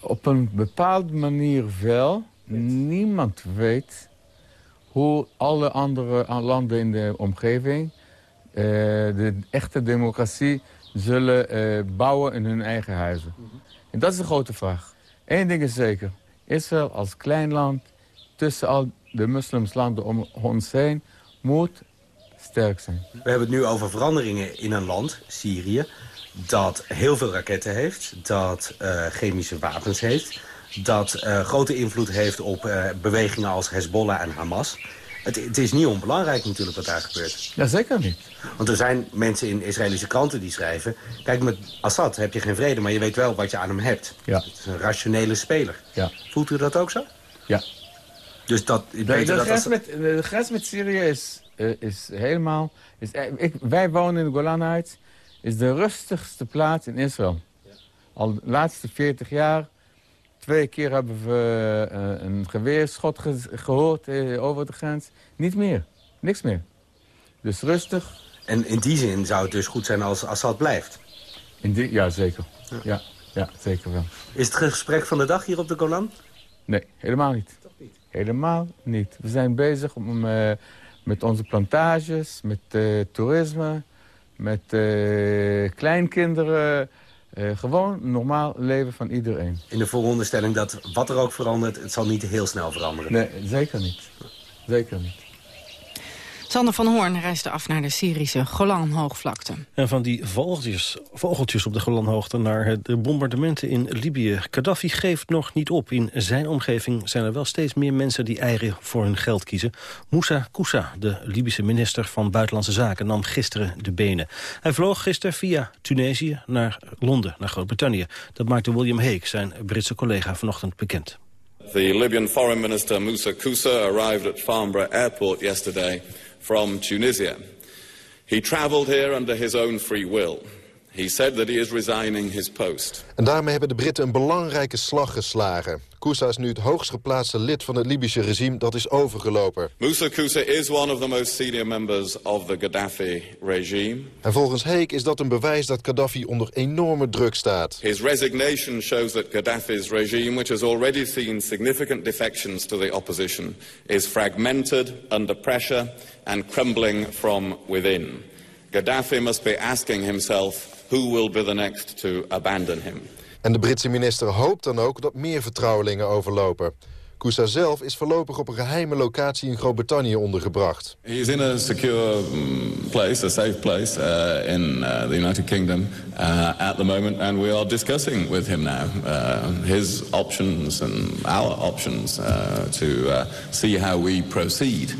Op een bepaalde manier wel. Niemand weet hoe alle andere landen in de omgeving... Uh, de echte democratie zullen uh, bouwen in hun eigen huizen. Mm -hmm. En dat is de grote vraag. Eén ding is zeker. Israël als klein land tussen al de moslimslanden om ons heen moet sterk zijn. We hebben het nu over veranderingen in een land, Syrië dat heel veel raketten heeft, dat uh, chemische wapens heeft... dat uh, grote invloed heeft op uh, bewegingen als Hezbollah en Hamas. Het, het, is niet onbelangrijk natuurlijk wat daar gebeurt. Ja, zeker niet. Want er zijn mensen in Israëlische kranten die schrijven... kijk, met Assad heb je geen vrede, maar je weet wel wat je aan hem hebt. Ja. Het is een rationele speler. Ja. Voelt u dat ook zo? Ja. Dus dat... De, de, dat grens, met, de grens met Syrië is, is helemaal... Is, ik, wij wonen in de Golan is de rustigste plaats in Israël. Al de laatste 40 jaar, twee keer hebben we uh, een geweerschot ge gehoord uh, over de grens. Niet meer, niks meer. Dus rustig. En in die zin zou het dus goed zijn als Assad blijft? In die, ja, zeker. Ja. ja. Ja, zeker wel. Is het gesprek van de dag hier op de Golan? Nee, helemaal niet. Toch niet? Helemaal niet. We zijn bezig om, uh, met onze plantages, met toerisme met uh, kleinkinderen. Uh, gewoon normaal leven van iedereen. In de vooronderstelling dat wat er ook verandert, het zal niet heel snel veranderen. Nee, zeker niet. Zeker niet. Sander van Hoorn reisde af naar de Syrische Golanhoogvlakte. En van die vogeltjes, vogeltjes op de Golanhoogte naar de bombardementen in Libië. Gaddafi geeft nog niet op. In zijn omgeving zijn er wel steeds meer mensen die eieren voor hun geld kiezen. Moussa Koussa, de Libische minister van Buitenlandse Zaken, nam gisteren de benen. Hij vloog gisteren via Tunesië naar Londen, naar Groot-Brittannië. Dat maakte William Hague, zijn Britse collega, vanochtend bekend. The Libyan foreign minister Moussa Koussa arrived at Farnborough airport yesterday from Tunisia. He travelled here under his own free will. He said that he is resigning his post. En daarmee hebben de Britten een belangrijke slag geslagen. Koussa is nu het hoogst geplaatste lid van het Libische regime dat is overgelopen. Moussa Koussa is one of the most senior members of the Gaddafi regime. En volgens Heek is dat een bewijs dat Gaddafi onder enorme druk staat. His resignation shows that Gaddafi's regime, which has already seen significant defections to the opposition, is fragmented, under pressure and crumbling from within. Gaddafi must be asking himself who will be the next to abandon him. En de Britse minister hoopt dan ook dat meer vertrouwelingen overlopen. Koussa zelf is voorlopig op een geheime locatie in Groot-Brittannië ondergebracht. He is in a secure mm, place, a safe place uh, in uh, the United Kingdom uh, at the moment, and we are discussing with him now uh, his options and our options uh, to uh, see how we proceed.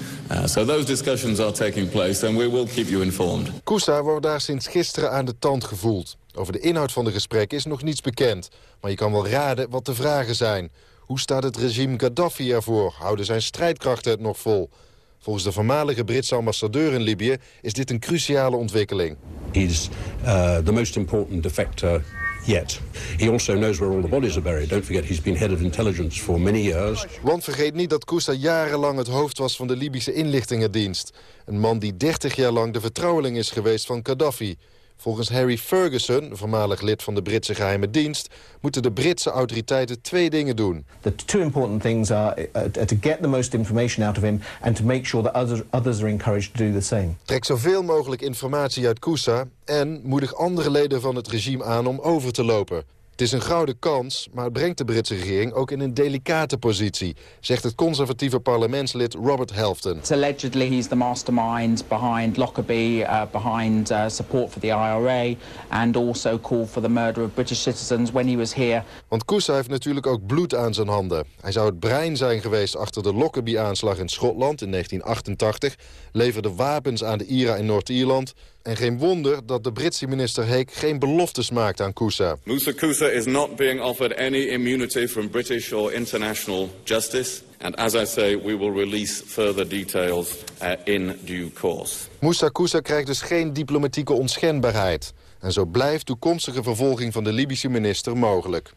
so those discussions are taking place, and we will keep you informed. Koussa wordt daar sinds gisteren aan de tand gevoeld. Over de inhoud van de gesprekken is nog niets bekend, maar je kan wel raden wat de vragen zijn. Hoe staat het regime Gaddafi ervoor? Houden zijn strijdkrachten het nog vol? Volgens de voormalige Britse ambassadeur in Libië is dit een cruciale ontwikkeling. He's uh, the most important defector yet. He also knows where all the bodies are buried. Don't forget he's been head of intelligence for many years. Want vergeet niet dat Koussa jarenlang het hoofd was van de Libische inlichtingendienst. Een man die 30 jaar lang de vertrouweling is geweest van Gaddafi. Volgens Harry Ferguson, voormalig lid van de Britse geheime dienst... moeten de Britse autoriteiten twee dingen doen. The two important things are uh, to get the most information out of him... and to make sure that others, are encouraged to do the same. Trek zoveel mogelijk informatie uit Koussa... en moedig andere leden van het regime aan om over te lopen. Het is een gouden kans, maar het brengt de Britse regering ook in een delicate positie, zegt het conservatieve parlementslid Robert Helfton. It's allegedly he's the mastermind behind Lockerbie, uh, behind uh, support for the IRA and also called for the murder of British citizens when he was here. Want Koussa heeft natuurlijk ook bloed aan zijn handen. Hij zou het brein zijn geweest achter de Lockerbie-aanslag in Schotland in 1988, leverde wapens aan de IRA in Noord-Ierland en geen wonder dat de Britse minister Heek geen beloftes maakt aan Koussa. Moussa Koussa is not being offered any immunity from British or international justice. And as I say, we will release further details uh, in due course. Moussa Koussa krijgt dus geen diplomatieke onschendbaarheid. En zo blijft toekomstige vervolging van de Libische minister mogelijk.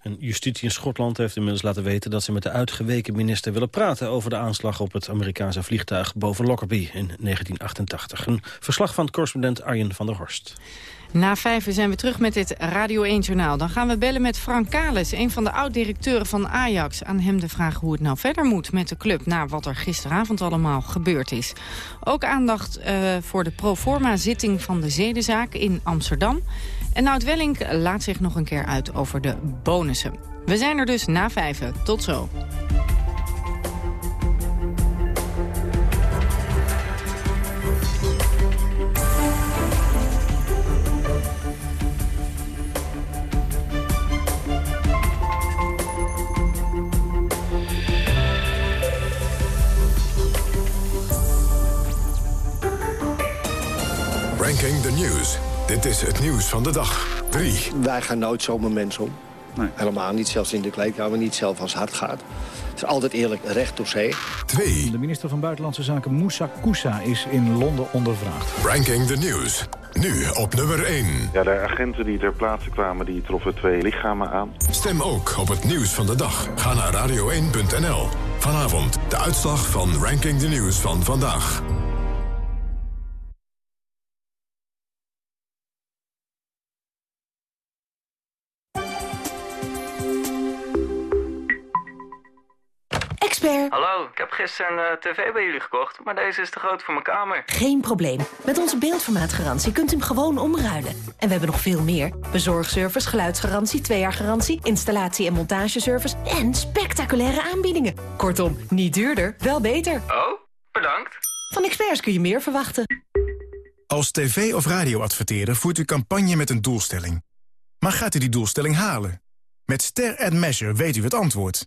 En justitie in Schotland heeft inmiddels laten weten dat ze met de uitgeweken minister willen praten over de aanslag op het Amerikaanse vliegtuig boven Lockerbie in 1988. Een verslag van correspondent Arjen van der Horst. Na vijf zijn we terug met dit Radio 1-journaal. Dan gaan we bellen met Frank Kales, een van de oud-directeuren van Ajax. Aan hem de vraag hoe het nou verder moet met de club... na wat er gisteravond allemaal gebeurd is. Ook aandacht uh, voor de proforma-zitting van de zedenzaak in Amsterdam. En Nout Welling laat zich nog een keer uit over de bonussen. We zijn er dus na vijven. Tot zo. Ranking the News. Dit is het nieuws van de dag. 3. Wij gaan nooit zomaar mensen om. Nee. Helemaal niet, zelfs in de kleedkamer, niet zelf als het hard gaat. Het is altijd eerlijk, recht door zee. 2. De minister van Buitenlandse Zaken Moussa Koussa is in Londen ondervraagd. Ranking the News. Nu op nummer 1. Ja, de agenten die ter plaatse kwamen, die troffen twee lichamen aan. Stem ook op het nieuws van de dag. Ga naar radio1.nl. Vanavond de uitslag van Ranking the News van vandaag. Hallo, ik heb gisteren een uh, tv bij jullie gekocht, maar deze is te groot voor mijn kamer. Geen probleem. Met onze beeldformaatgarantie kunt u hem gewoon omruilen. En we hebben nog veel meer. Bezorgservice, geluidsgarantie, twee jaar garantie, installatie- en montageservice en spectaculaire aanbiedingen. Kortom, niet duurder, wel beter. Oh, bedankt. Van experts kun je meer verwachten. Als tv- of radioadverteerder voert u campagne met een doelstelling. Maar gaat u die doelstelling halen? Met Ster Ad Measure weet u het antwoord.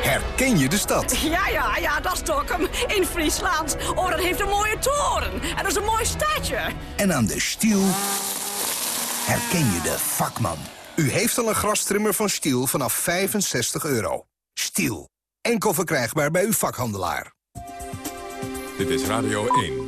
herken je de stad. Ja, ja, ja, dat is Dokkum in Friesland. Oh, dat heeft een mooie toren. En dat is een mooi stadje. En aan de stiel herken je de vakman. U heeft al een grastrimmer van Stiel vanaf 65 euro. Stiel. Enkel verkrijgbaar bij uw vakhandelaar. Dit is Radio 1.